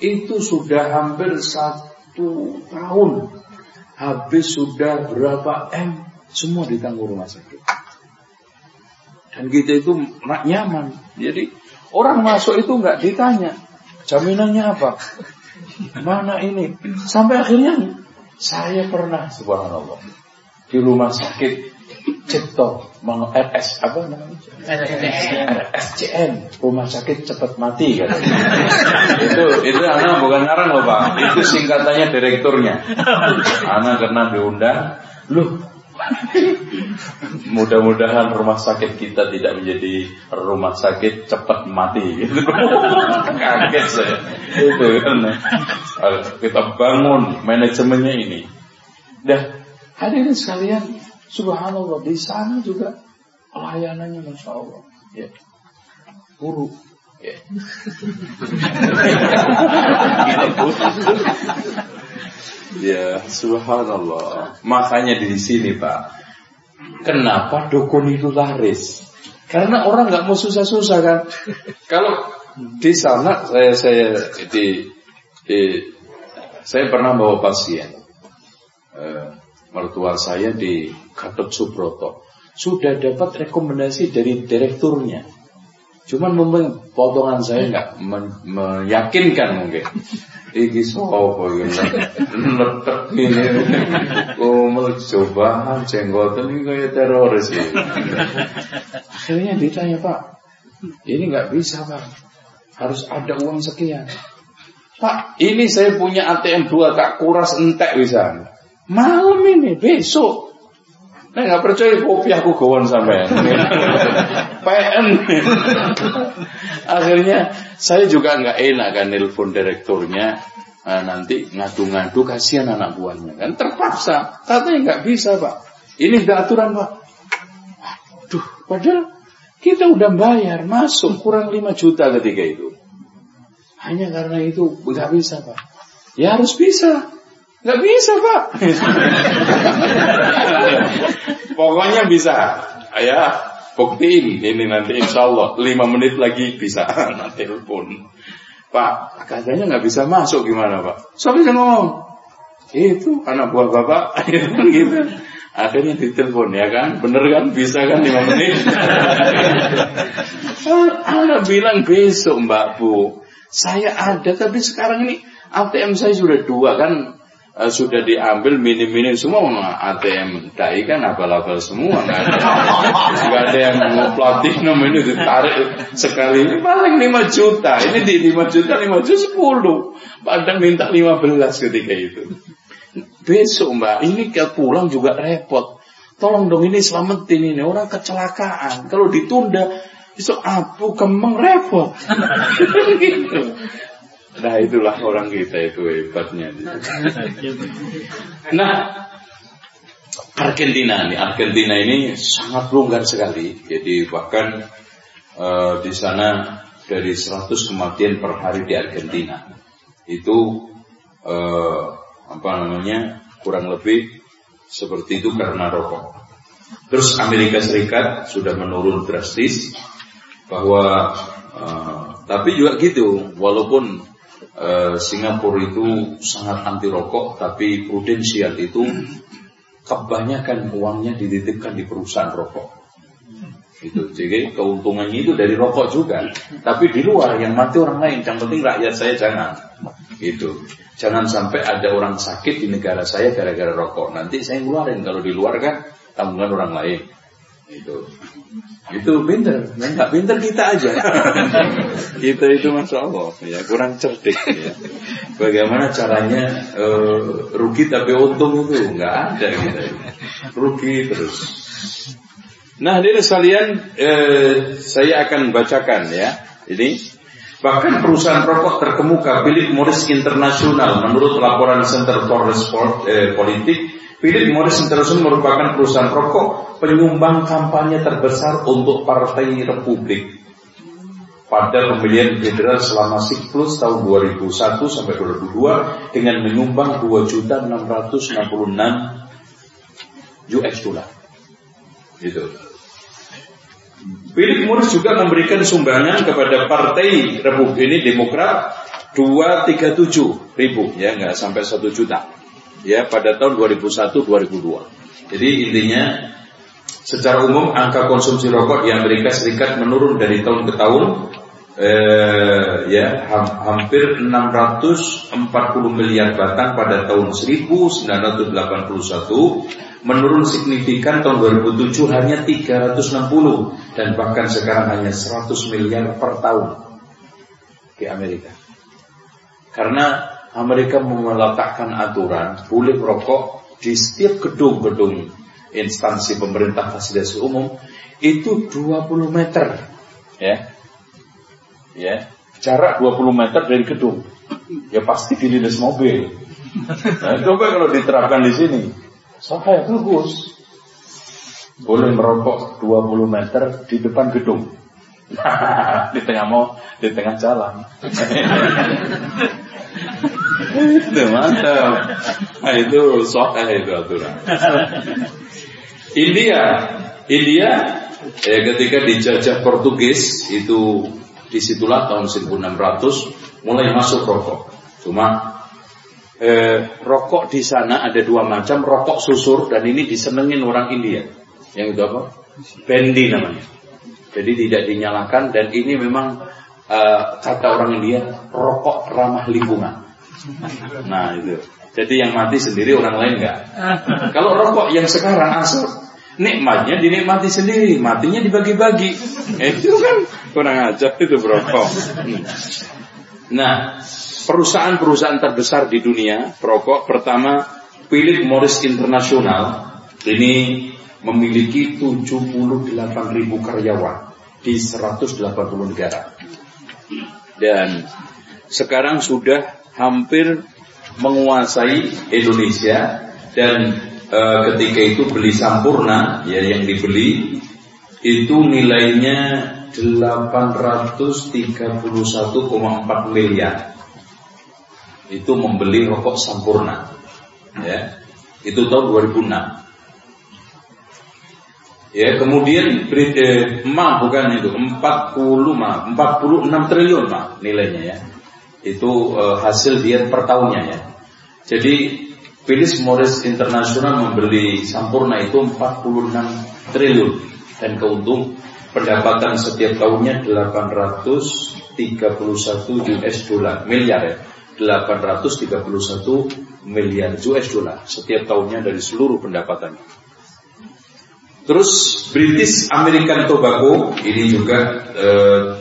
itu sudah hampir satu tahun habis sudah berapa m semua ditanggung rumah sakit dan kita itu nyaman jadi orang masuk itu nggak ditanya Jaminannya apa? Mana ini? Sampai akhirnya saya pernah subhanallah di rumah sakit Cipto RS apa namanya? RSCM rumah sakit cepat mati kan? itu itu anak bukan ngarang loh pak, itu singkatannya direkturnya. Anak karena diundang, lu Mudah-mudahan rumah sakit kita tidak menjadi rumah sakit cepat mati. Gitu. Kaget saya. Itu kan. Kita bangun manajemennya ini. Dah hadirin sekalian, subhanallah di sana juga pelayanannya masya Allah. Ya. Guru. Ya. Ya, subhanallah. Makanya di sini, Pak. Kenapa dukun itu laris? Karena orang nggak mau susah-susah kan. Kalau di sana saya saya di, di saya pernah bawa pasien. Uh, mertua saya di Gatot Subroto sudah dapat rekomendasi dari direkturnya Cuman potongan saya nggak meyakinkan mungkin. Iki sopo iki letek ini. Oh, mau cobaan jenggotan ini kayak teroris ya. Akhirnya ditanya Pak, ini nggak bisa Pak. Harus ada uang sekian. Pak, ini saya punya ATM dua tak kuras entek bisa. Malam ini, besok Nah nggak percaya kopi aku kawan sampai PN. Akhirnya saya juga nggak enak kan nelpon direkturnya. Nah, nanti ngadu-ngadu kasihan anak buahnya kan terpaksa. Katanya nggak bisa pak. Ini udah aturan pak. Aduh, padahal kita udah bayar masuk kurang 5 juta ketika itu. Hanya karena itu nggak bisa pak. Ya harus bisa. Nggak bisa pak. Pokoknya bisa. Ya, buktiin ini nanti insya Allah lima menit lagi bisa nah, telepon. Pak, katanya nggak bisa masuk gimana Pak? Siapa yang ngomong? Itu anak buah bapak, gitu. Akhirnya ditelepon ya kan, bener kan, bisa kan lima menit. Anda bilang besok Mbak Bu, saya ada tapi sekarang ini ATM saya sudah dua kan uh, sudah diambil minim-minim semua. ATM dai kan abal-abal semua. Nggak ada nggak ada yang mau platinum ini ditarik sekali. Ini paling 5 juta. Ini di 5 juta 5 juta 10 padahal minta 15 ketika itu. Besok mbak ini ke pulang juga repot. Tolong dong ini selamatin ini. Orang kecelakaan. Kalau ditunda besok apu kemeng repot. Gitu Nah itulah orang kita itu hebatnya. Nah Argentina nih, Argentina ini sangat longgar sekali. Jadi bahkan uh, di sana dari 100 kematian per hari di Argentina itu uh, apa namanya kurang lebih seperti itu karena rokok. Terus Amerika Serikat sudah menurun drastis bahwa uh, tapi juga gitu walaupun Eh, Singapura itu sangat anti rokok, tapi prudensial itu kebanyakan uangnya dititipkan di perusahaan rokok. Itu, jadi keuntungannya itu dari rokok juga. Tapi di luar yang mati orang lain, yang penting rakyat saya jangan. Itu, jangan sampai ada orang sakit di negara saya gara-gara rokok. Nanti saya ngeluarin kalau di luar kan tanggungan orang lain. Itu. Itu pinter, nggak pinter kita aja. kita itu masya Allah, ya kurang cerdik. Ya. Bagaimana caranya uh, rugi tapi untung itu nggak ada kita. Rugi terus. Nah, ini sekalian eh, saya akan bacakan ya. Ini bahkan perusahaan rokok terkemuka Philip Morris International menurut laporan Center for Sport eh, Politik Philip Morris International merupakan perusahaan rokok penyumbang kampanye terbesar untuk Partai Republik pada pemilihan federal selama siklus tahun 2001 sampai 2002 dengan menyumbang 2.666 US dollar. Gitu. Philip Morris juga memberikan sumbangan kepada Partai Republik ini Demokrat 237 ribu ya nggak sampai 1 juta ya pada tahun 2001-2002. Jadi intinya secara umum angka konsumsi rokok di Amerika Serikat menurun dari tahun ke tahun eh, ya ha hampir 640 miliar batang pada tahun 1981 menurun signifikan tahun 2007 hanya 360 dan bahkan sekarang hanya 100 miliar per tahun di Amerika. Karena Amerika meletakkan aturan boleh merokok di setiap gedung-gedung instansi pemerintah fasilitas umum itu 20 meter ya. Ya jarak 20 meter dari gedung. Ya pasti dilindas mobil. Nah, coba kalau diterapkan di sini. Saya bagus boleh merokok 20 meter di depan gedung. Di tengah mau di tengah jalan itu mantap. Nah, itu sokah itu aturan. India, India ya ketika dijajah Portugis itu di situlah tahun 1600 mulai masuk rokok. Cuma eh, rokok di sana ada dua macam, rokok susur dan ini disenengin orang India. Yang itu apa? Bendi namanya. Jadi tidak dinyalakan dan ini memang uh, kata orang India rokok ramah lingkungan. Nah itu. Jadi yang mati sendiri orang lain enggak. Kalau rokok yang sekarang asal nikmatnya dinikmati sendiri, matinya dibagi-bagi. Eh, itu kan kurang ajar itu rokok. Nah, perusahaan-perusahaan terbesar di dunia perokok pertama Philip Morris International ini memiliki 78 ribu karyawan di 180 negara. Dan sekarang sudah hampir menguasai Indonesia dan e, ketika itu beli Sampurna ya yang dibeli itu nilainya 831,4 miliar. Itu membeli rokok Sampurna ya. Itu tahun 2006 Ya, kemudian eh, ma bukan itu 40 ma 46 triliun ma nilainya ya. Itu eh, hasil dia per tahunnya ya. Jadi Phyllis Morris International membeli Sampurna itu 46 triliun dan keuntung pendapatan setiap tahunnya 831 US dollar miliar ya. 831 miliar US dollar setiap tahunnya dari seluruh pendapatan. Terus British American Tobacco ini juga e,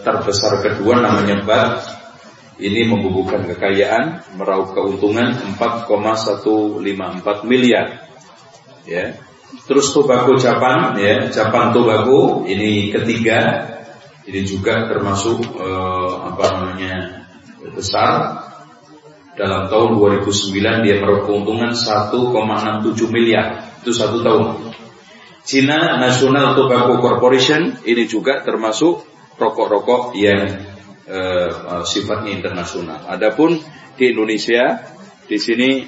terbesar kedua namanya BAT. Ini membubuhkan kekayaan, meraup keuntungan 4,154 miliar. Ya. Terus Tobacco Japan ya, Japan Tobacco ini ketiga. Ini juga termasuk e, apa namanya besar dalam tahun 2009 dia meraup keuntungan 1,67 miliar itu satu tahun. Cina National Tobacco Corporation ini juga termasuk rokok-rokok yang uh, sifatnya internasional. Adapun di Indonesia di sini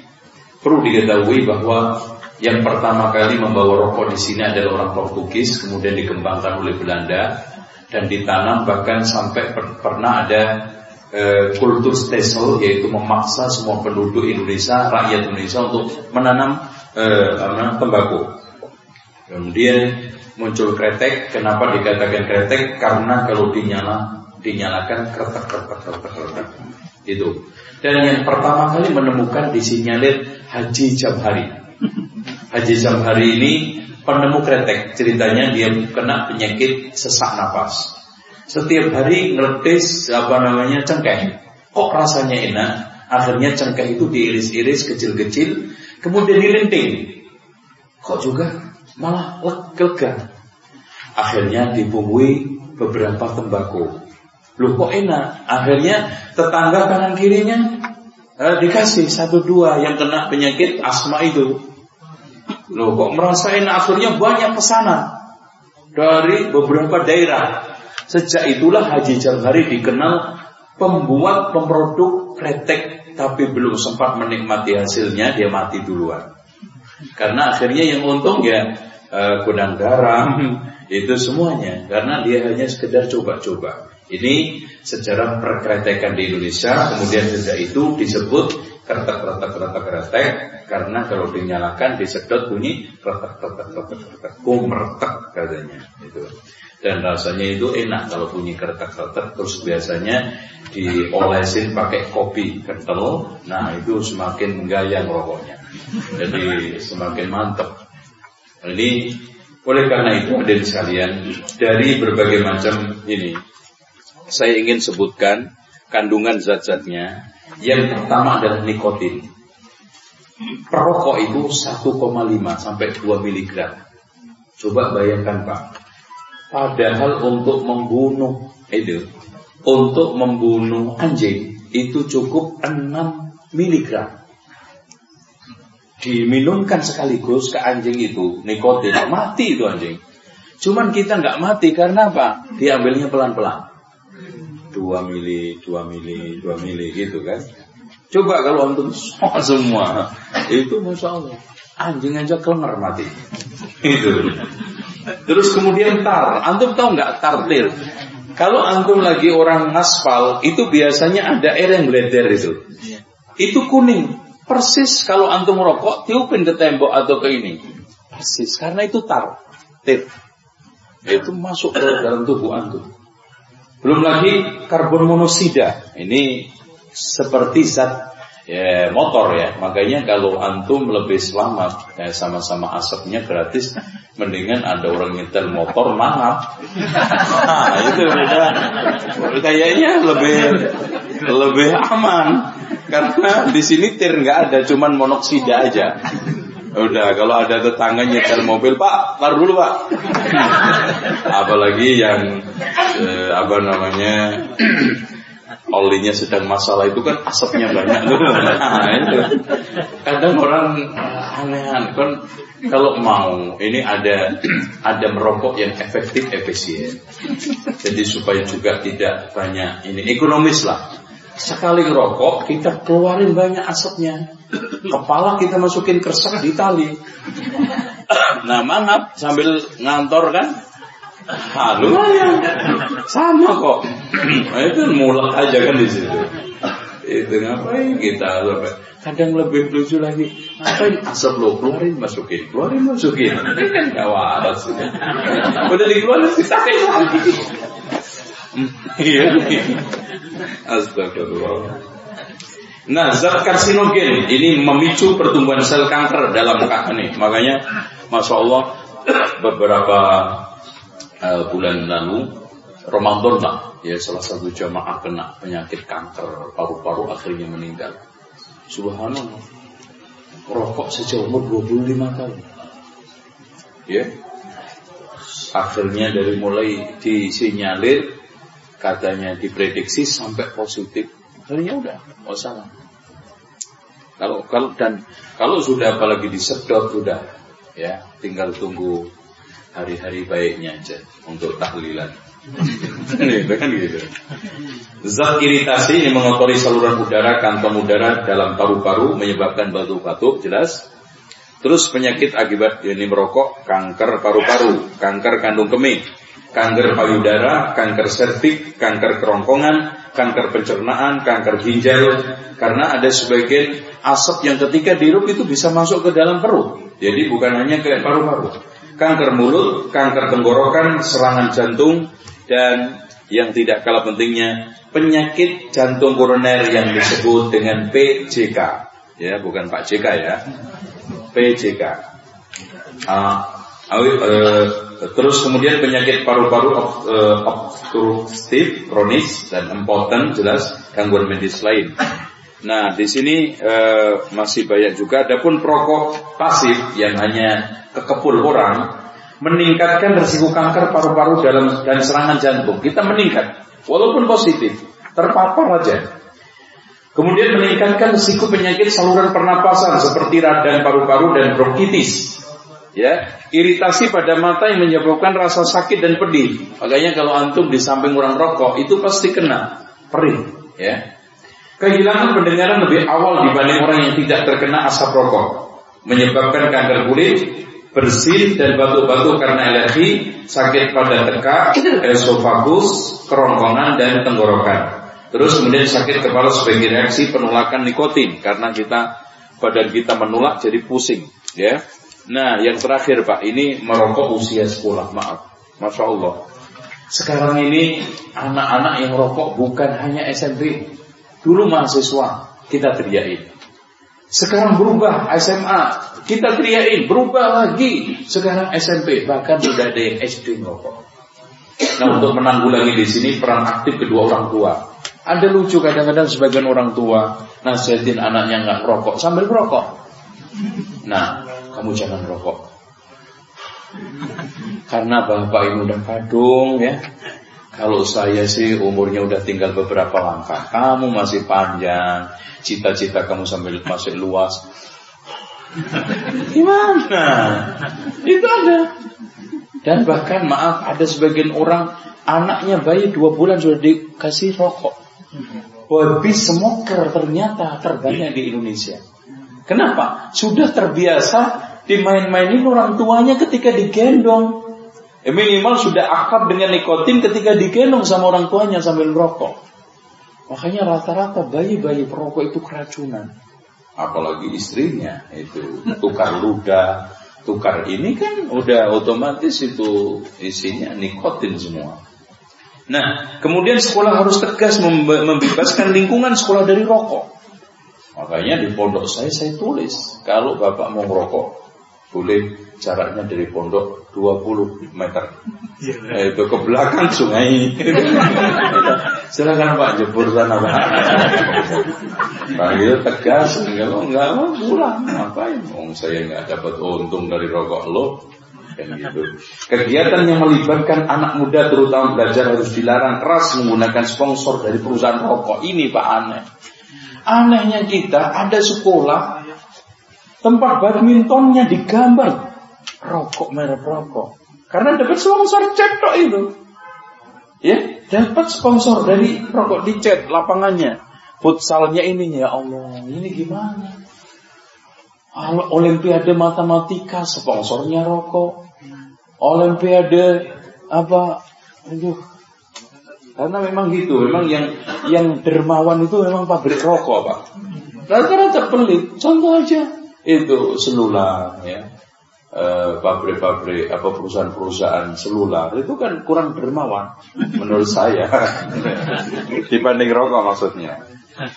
perlu diketahui bahwa yang pertama kali membawa rokok di sini adalah orang Portugis, kemudian dikembangkan oleh Belanda dan ditanam bahkan sampai per pernah ada Eh, kultur stesel yaitu memaksa semua penduduk Indonesia, rakyat Indonesia untuk menanam eh, tembakau. Kemudian muncul kretek. Kenapa dikatakan kretek? Karena kalau dinyala dinyalakan kretek kretek kretek kretek itu. Dan yang pertama kali menemukan disinyalir Haji Jabhari. Haji Jabhari ini penemu kretek. Ceritanya dia kena penyakit sesak napas. Setiap hari ngeletis apa namanya cengkeh. Kok rasanya enak? Akhirnya cengkeh itu diiris-iris kecil-kecil, kemudian dilinting. Kok juga malah lega. Akhirnya dibumbui beberapa tembakau. Loh kok enak? Akhirnya tetangga kanan kirinya eh, dikasih satu dua yang kena penyakit asma itu. Loh kok merasa enak? Akhirnya banyak pesanan dari beberapa daerah. Sejak itulah Haji Jamhari dikenal pembuat pemroduk kretek tapi belum sempat menikmati hasilnya dia mati duluan. Karena akhirnya yang untung ya gudang garam itu semuanya karena dia hanya sekedar coba-coba. Ini sejarah perkretekan di Indonesia kemudian sejak itu disebut kretek kretek kretek kretek karena kalau dinyalakan disedot bunyi kretek kretek kretek kretek kumertek katanya itu dan rasanya itu enak kalau bunyi kertek-kertek terus biasanya diolesin pakai kopi kental nah itu semakin menggayang rokoknya jadi semakin mantap ini oleh karena itu ada sekalian dari berbagai macam ini saya ingin sebutkan kandungan zat-zatnya yang pertama adalah nikotin perokok itu 1,5 sampai 2 mg coba bayangkan Pak Padahal untuk membunuh itu, untuk membunuh anjing itu cukup 6 miligram. Diminumkan sekaligus ke anjing itu nikotin, mati itu anjing. Cuman kita nggak mati karena apa? Diambilnya pelan-pelan. 2 mili, 2 mili, 2 mili gitu kan. Coba kalau untuk semua itu masya Allah anjing aja kelenger mati. Itu. Terus kemudian tar. Antum tahu nggak tartil? Kalau antum lagi orang aspal, itu biasanya ada air yang bleder itu. Itu kuning. Persis kalau antum merokok, tiupin ke tembok atau ke ini. Persis, karena itu tar. Tir. Itu masuk ke dalam tubuh antum. Belum lagi karbon monosida. Ini seperti zat ya motor ya. Makanya kalau antum lebih selamat ya sama-sama asapnya gratis mendingan ada orang nyetel motor mahal. Nah itu beda. Kayaknya lebih lebih aman. Karena di sini tir nggak ada cuman monoksida aja udah kalau ada tetangga nyetel mobil pak tar dulu pak apalagi yang eh, apa namanya olinya sedang masalah itu kan asapnya banyak tuh. Nah, itu. Kadang orang aneh-aneh kan kalau mau ini ada ada merokok yang efektif efisien. Jadi supaya juga tidak banyak ini ekonomis lah. Sekali ngerokok kita keluarin banyak asapnya. Kepala kita masukin kersek di tali. nah mangap sambil ngantor kan Halo sama kok. Nah, itu mulak aja kan di situ. Itu ngapain kita kadang lebih lucu lagi. Ngapain asap lo keluarin masukin, keluarin masukin. Ini kan gak waras. Udah dikeluarin dipakai lagi. Iya. Astagfirullah. Nah, zat karsinogen ini memicu pertumbuhan sel kanker dalam ini. Makanya, masya Allah, beberapa uh, bulan lalu Ramadan lah, ya salah satu jamaah kena penyakit kanker paru-paru akhirnya meninggal. Subhanallah, rokok sejauh umur 25 tahun. Ya, akhirnya dari mulai disinyalir katanya diprediksi sampai positif akhirnya udah nggak usah kalau kalau dan kalau sudah apalagi disedot sudah ya tinggal tunggu hari-hari baiknya aja untuk tahlilan kan gitu. Zat iritasi ini mengotori saluran udara, kantong udara dalam paru-paru menyebabkan batuk-batuk jelas. Terus penyakit akibat ini merokok, kanker paru-paru, kanker kandung kemih, kanker payudara, kanker serviks, kanker kerongkongan, kanker pencernaan, kanker ginjal, karena ada sebagian asap yang ketika dihirup itu bisa masuk ke dalam perut. Jadi bukan hanya ke paru-paru. Kanker mulut, kanker tenggorokan, serangan jantung, dan yang tidak kalah pentingnya penyakit jantung koroner yang disebut dengan PJK. Ya, bukan Pak JK ya. PJK. Uh, uh, Terus kemudian penyakit paru-paru uh, obstruktif, kronis dan impoten jelas gangguan medis lain. Nah, di sini uh, masih banyak juga. Adapun perokok pasif yang hanya kekepul orang meningkatkan risiko kanker paru-paru dalam dan serangan jantung. Kita meningkat, walaupun positif, terpapar aja. Kemudian meningkatkan risiko penyakit saluran pernapasan seperti radang paru-paru dan bronkitis ya iritasi pada mata yang menyebabkan rasa sakit dan pedih makanya kalau antum di samping orang rokok itu pasti kena perih ya kehilangan pendengaran lebih awal dibanding orang yang tidak terkena asap rokok menyebabkan kanker kulit bersin dan batuk-batuk karena alergi, sakit pada tekak, esofagus, kerongkongan dan tenggorokan. Terus kemudian sakit kepala sebagai reaksi penolakan nikotin karena kita badan kita menolak jadi pusing, ya. Nah, yang terakhir Pak, ini merokok usia sekolah, maaf. Masya Allah. Sekarang ini anak-anak yang rokok bukan hanya SMP. Dulu mahasiswa, kita teriakin. Sekarang berubah SMA, kita teriakin. Berubah lagi, sekarang SMP. Bahkan sudah ada yang SD merokok. Nah, untuk menanggulangi di sini peran aktif kedua orang tua. Ada lucu kadang-kadang sebagian orang tua nasihatin anaknya nggak merokok sambil merokok. Nah, kamu jangan rokok. Karena bapak ini udah kadung ya. Kalau saya sih umurnya udah tinggal beberapa langkah. Kamu masih panjang. Cita-cita kamu sambil masih luas. Gimana? Itu ada. Dan bahkan maaf ada sebagian orang anaknya bayi dua bulan sudah dikasih rokok. Habis smoker ternyata terbanyak di Indonesia. Kenapa? Sudah terbiasa dimain-mainin orang tuanya ketika digendong. Eh, minimal sudah akrab dengan nikotin ketika digendong sama orang tuanya sambil merokok. Makanya rata-rata bayi-bayi perokok itu keracunan. Apalagi istrinya itu tukar ludah, tukar ini kan udah otomatis itu isinya nikotin semua. Nah, kemudian sekolah harus tegas membebaskan lingkungan sekolah dari rokok. Makanya di pondok saya saya tulis kalau bapak mau merokok boleh jaraknya dari pondok 20 meter. Ya, itu ke belakang sungai. Silakan Pak jebur sana Pak. Panggil tegas, kalau enggak mau pulang. Ngapain? Oh, saya nggak dapat untung dari rokok lo. Kan gitu. Kegiatan yang melibatkan anak muda terutama belajar harus dilarang keras menggunakan sponsor dari perusahaan rokok. Ini Pak aneh. Anehnya kita ada sekolah tempat badmintonnya digambar rokok merek rokok. Karena dapat sponsor cetok itu. Ya, dapat sponsor dari rokok dicat lapangannya. Futsalnya ini ya Allah, ini gimana? Olimpiade matematika sponsornya rokok. Olimpiade apa? Aduh. Karena memang gitu, memang yang yang dermawan itu memang pabrik rokok, Pak. Rata-rata pelit. Contoh aja itu selular ya. Eh, pabrik-pabrik apa perusahaan-perusahaan selular itu kan kurang dermawan menurut saya dibanding rokok maksudnya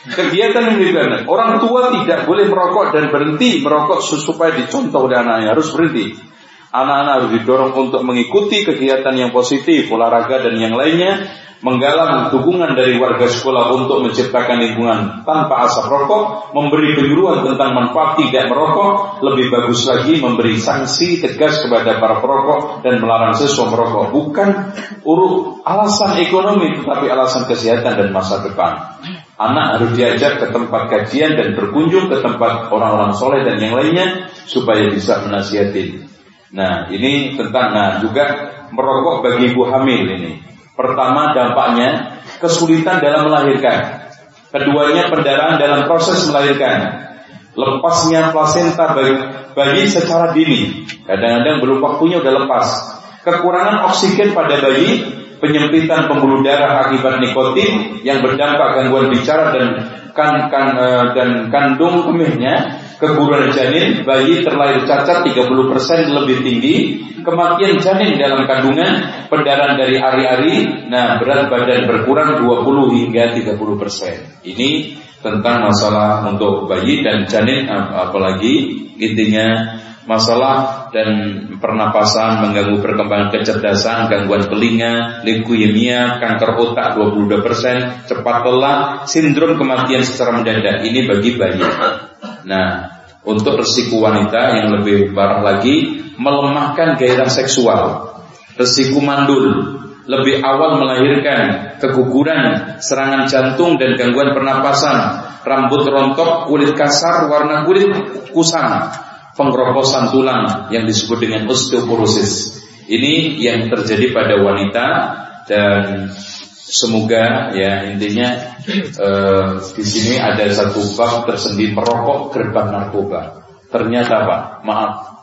kegiatan dilakukan orang tua tidak boleh merokok dan berhenti merokok supaya dicontoh oleh anaknya harus berhenti anak-anak harus didorong untuk mengikuti kegiatan yang positif olahraga dan yang lainnya menggalang dukungan dari warga sekolah untuk menciptakan lingkungan tanpa asap rokok, memberi penyuluhan tentang manfaat tidak merokok, lebih bagus lagi memberi sanksi tegas kepada para perokok dan melarang siswa merokok. Bukan urut alasan ekonomi, tetapi alasan kesehatan dan masa depan. Anak harus diajak ke tempat kajian dan berkunjung ke tempat orang-orang soleh dan yang lainnya supaya bisa menasihati. Nah ini tentang nah juga merokok bagi ibu hamil ini. Pertama dampaknya kesulitan dalam melahirkan. Keduanya pendarahan dalam proses melahirkan. Lepasnya plasenta bayi, bayi secara dini. Kadang-kadang belum waktunya udah lepas. Kekurangan oksigen pada bayi, penyempitan pembuluh darah akibat nikotin yang berdampak gangguan bicara dan kan, kan uh, dan kandung kemihnya, keguguran janin, bayi terlahir cacat 30% lebih tinggi, kematian janin dalam kandungan, pendarahan dari ari-ari, nah berat badan berkurang 20 hingga 30 persen. Ini tentang masalah untuk bayi dan janin apalagi intinya masalah dan pernapasan mengganggu perkembangan kecerdasan, gangguan telinga, leukemia, kanker otak 22%, cepat lelah, sindrom kematian secara mendadak. Ini bagi bayi. Nah, untuk resiko wanita yang lebih parah lagi melemahkan gairah seksual, resiko mandul, lebih awal melahirkan, keguguran, serangan jantung dan gangguan pernapasan, rambut rontok, kulit kasar, warna kulit kusam, penggeroposan tulang yang disebut dengan osteoporosis. Ini yang terjadi pada wanita dan Semoga ya intinya eh, di sini ada satu bab tersendiri merokok gerbang narkoba. Ternyata pak, maaf,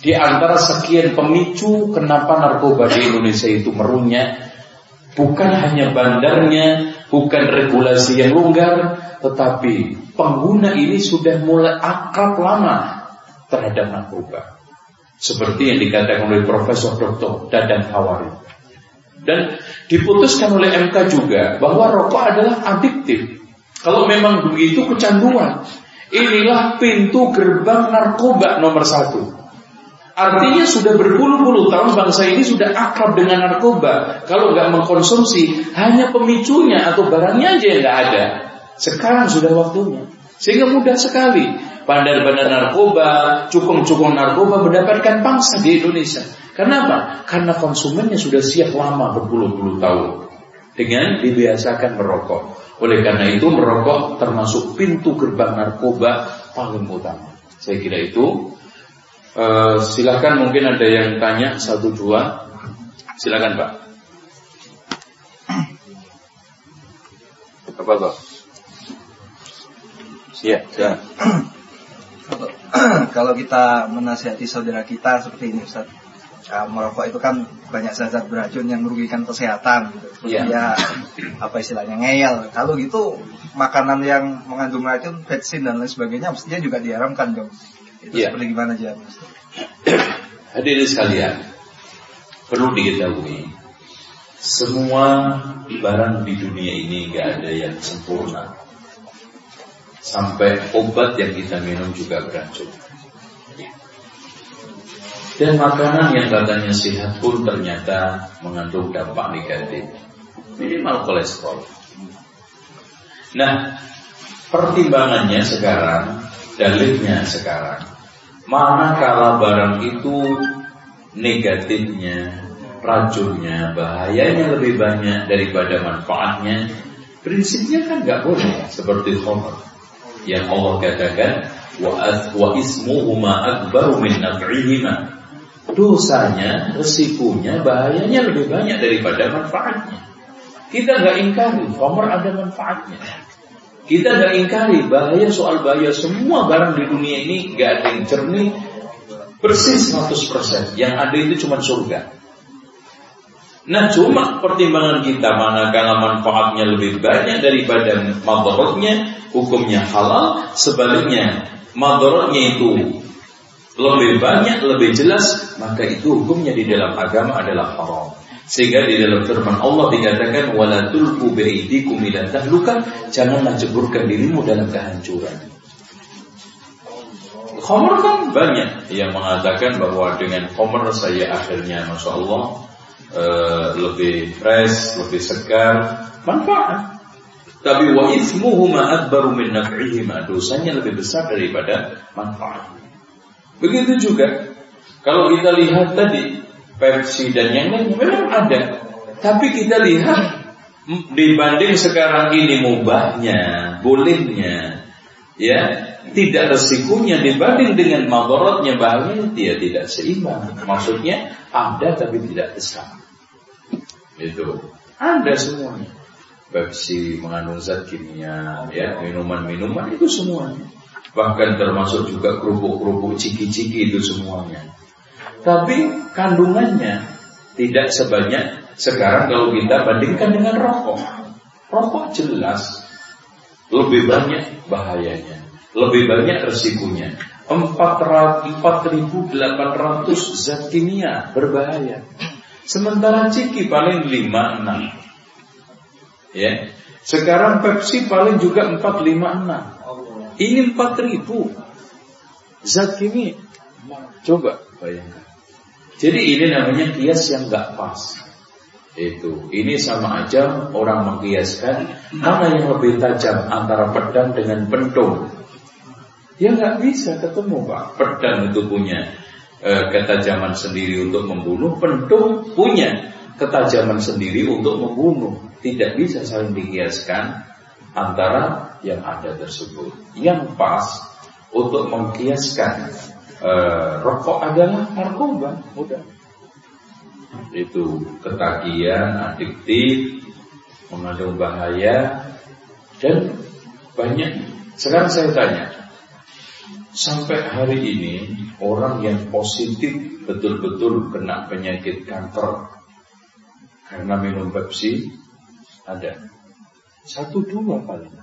di antara sekian pemicu kenapa narkoba di Indonesia itu merunya, bukan hanya bandarnya, bukan regulasi yang longgar, tetapi pengguna ini sudah mulai akrab lama terhadap narkoba. Seperti yang dikatakan oleh Profesor Dr. Dadan Hawari. Dan diputuskan oleh MK juga bahwa rokok adalah adiktif. Kalau memang begitu kecanduan. Inilah pintu gerbang narkoba nomor satu. Artinya sudah berpuluh-puluh tahun bangsa ini sudah akrab dengan narkoba. Kalau nggak mengkonsumsi, hanya pemicunya atau barangnya aja yang nggak ada. Sekarang sudah waktunya. Sehingga mudah sekali bandar-bandar narkoba, cukong-cukong narkoba mendapatkan pangsa di Indonesia. Kenapa? Karena konsumennya sudah siap lama berpuluh-puluh tahun dengan dibiasakan merokok. Oleh karena itu merokok termasuk pintu gerbang narkoba paling utama. Saya kira itu. E, silakan mungkin ada yang tanya satu dua. Silakan Pak. Apa Pak? Iya, ya. Kalau kita menasihati saudara kita seperti ini Ustaz uh, merokok itu kan banyak zat-zat beracun yang merugikan kesehatan gitu. yeah. ya apa istilahnya ngeyel. Kalau gitu makanan yang mengandung racun, vaksin dan lain sebagainya mestinya juga diharamkan dong. Itu yeah. seperti gimana aja? Hadirin sekalian, perlu diketahui semua barang di dunia ini gak ada yang sempurna. Sampai obat yang kita minum juga beracun. Dan makanan yang katanya sehat pun ternyata mengandung dampak negatif. Minimal kolesterol. Nah, pertimbangannya sekarang, dalilnya sekarang. Mana kalau barang itu negatifnya, racunnya, bahayanya lebih banyak daripada manfaatnya. Prinsipnya kan nggak boleh seperti khamr yang Allah katakan wa ismuhuma akbaru min naf'ihima dosanya, resikonya, bahayanya lebih banyak daripada manfaatnya. Kita nggak ingkari, Homer ada manfaatnya. Kita nggak ingkari bahaya soal bahaya semua barang di dunia ini nggak ada yang jernih persis 100%. Yang ada itu cuma surga. Nah cuma pertimbangan kita manakala manfaatnya lebih banyak daripada madaratnya, hukumnya halal. Sebaliknya madaratnya itu lebih banyak, lebih jelas, maka itu hukumnya di dalam agama adalah haram. Sehingga di dalam firman Allah dikatakan wala tulqu biaidikum ila janganlah jeburkan dirimu dalam kehancuran. Khomer kan banyak yang mengatakan bahwa dengan khomer saya akhirnya masya Allah uh, lebih fresh, lebih segar, manfaat. Tapi wa ismuhuma adbaru min naf'ihima, dosanya lebih besar daripada manfaat. Begitu juga kalau kita lihat tadi Pepsi dan yang lain memang ada. Tapi kita lihat dibanding sekarang ini mubahnya, bolehnya, ya tidak resikonya dibanding dengan madaratnya bahaya dia tidak seimbang. Maksudnya ada tapi tidak besar. Itu ada semuanya. Pepsi mengandung zat kimia, ya minuman-minuman itu semuanya. Bahkan termasuk juga kerupuk-kerupuk ciki-ciki itu semuanya. Tapi kandungannya tidak sebanyak sekarang kalau kita bandingkan dengan rokok. Rokok jelas lebih banyak bahayanya, lebih banyak resikonya. 4.800 zat kimia berbahaya. Sementara ciki paling 5-6. Ya. Sekarang Pepsi paling juga 456. Ini 4000 zat kimia. Coba bayangkan. Jadi ini namanya kias yang gak pas. Itu, ini sama aja orang mengkiaskan mana yang lebih tajam antara pedang dengan pentung. Ya nggak bisa ketemu pak. Pedang itu punya e, ketajaman sendiri untuk membunuh, pentung punya ketajaman sendiri untuk membunuh. Tidak bisa saling dikiaskan antara yang ada tersebut. Yang pas untuk mengkiaskan uh, rokok adalah narkoba, udah. Itu ketagihan, adiktif, mengandung bahaya dan banyak. Sekarang saya tanya, sampai hari ini orang yang positif betul-betul kena penyakit kanker karena minum Pepsi ada satu dua paling.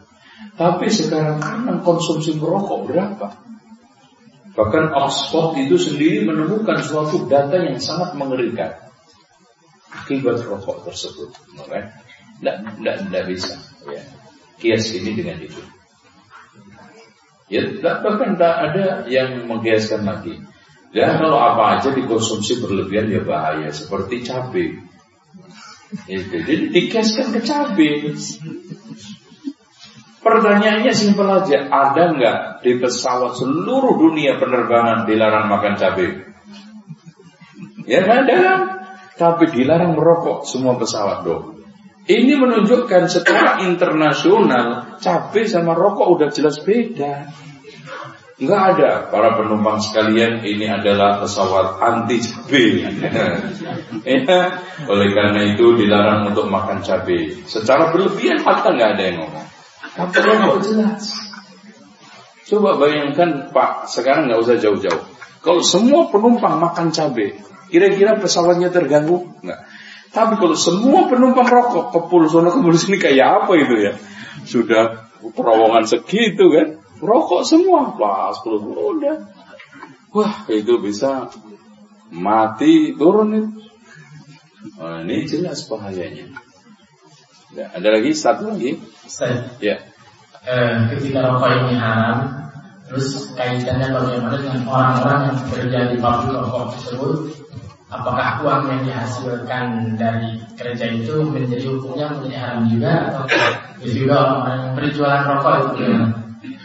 Tapi sekarang kan konsumsi merokok berapa? Bahkan Oxford itu sendiri menemukan suatu data yang sangat mengerikan akibat rokok tersebut. Tidak bisa ya. kias ini dengan itu. Ya, bahkan tidak ada yang mengkiaskan lagi. Dan kalau apa aja dikonsumsi berlebihan ya bahaya, seperti cabai. Itu, jadi dikiaskan ke cabai. Pertanyaannya simpel aja, ada nggak di pesawat seluruh dunia penerbangan dilarang makan cabai? Ya nggak ada, tapi dilarang merokok semua pesawat dong. Ini menunjukkan secara internasional cabai sama rokok udah jelas beda. Enggak ada para penumpang sekalian ini adalah pesawat anti cabai. ya, oleh karena itu dilarang untuk makan cabai. Secara berlebihan hatta nggak ada yang ngomong. Tapi kok jelas. Coba bayangkan Pak, sekarang nggak usah jauh-jauh. Kalau semua penumpang makan cabai, kira-kira pesawatnya terganggu? Nggak. Tapi kalau semua penumpang rokok, kepul sana kepul sini kayak apa itu ya? Sudah terowongan segitu kan? Rokok semua, wah 10 udah. Wah itu bisa mati turun itu. Nah, ini jelas bahayanya. Ya, ada lagi satu lagi. Ustaz. Ya. Eh, ketika rokok ini haram, terus kaitannya bagaimana dengan orang-orang yang bekerja di pabrik rokok tersebut? Apakah uang yang dihasilkan dari kerja itu menjadi hukumnya menjadi haram juga atau juga orang-orang yang berjualan rokok itu ya?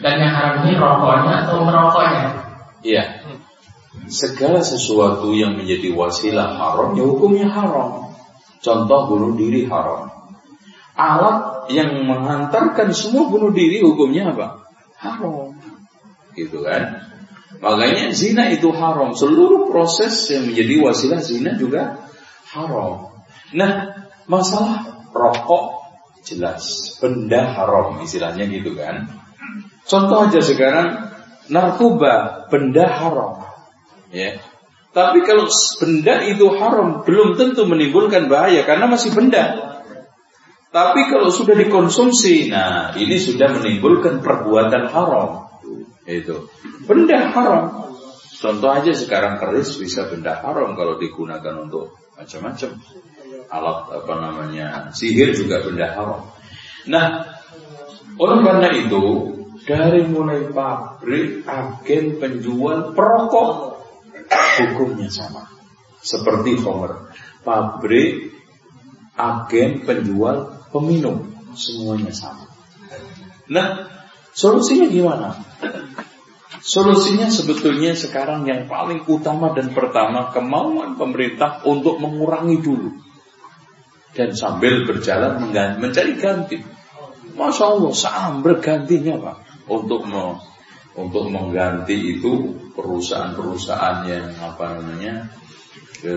Dan yang haram ini rokoknya atau merokoknya? Iya. Segala sesuatu yang menjadi wasilah haram ya hukumnya haram. Contoh bunuh diri haram alat yang mengantarkan semua bunuh diri hukumnya apa? Haram. Gitu kan? Makanya zina itu haram. Seluruh proses yang menjadi wasilah zina juga haram. Nah, masalah rokok jelas benda haram istilahnya gitu kan. Contoh aja sekarang narkoba benda haram. Ya. Tapi kalau benda itu haram belum tentu menimbulkan bahaya karena masih benda. Tapi kalau sudah dikonsumsi, nah ini sudah menimbulkan perbuatan haram. Itu benda haram. Contoh aja sekarang keris bisa benda haram kalau digunakan untuk macam-macam. Alat apa namanya sihir juga benda haram. Nah, oleh karena itu dari mulai pabrik, agen, penjual, perokok hukumnya sama. Seperti Homer. Pabrik, agen, penjual, peminum, semuanya sama. Nah, solusinya gimana? Solusinya sebetulnya sekarang yang paling utama dan pertama kemauan pemerintah untuk mengurangi dulu dan sambil berjalan mencari ganti. Masya Allah, sambil gantinya pak untuk me, untuk mengganti itu perusahaan-perusahaan yang apa namanya e,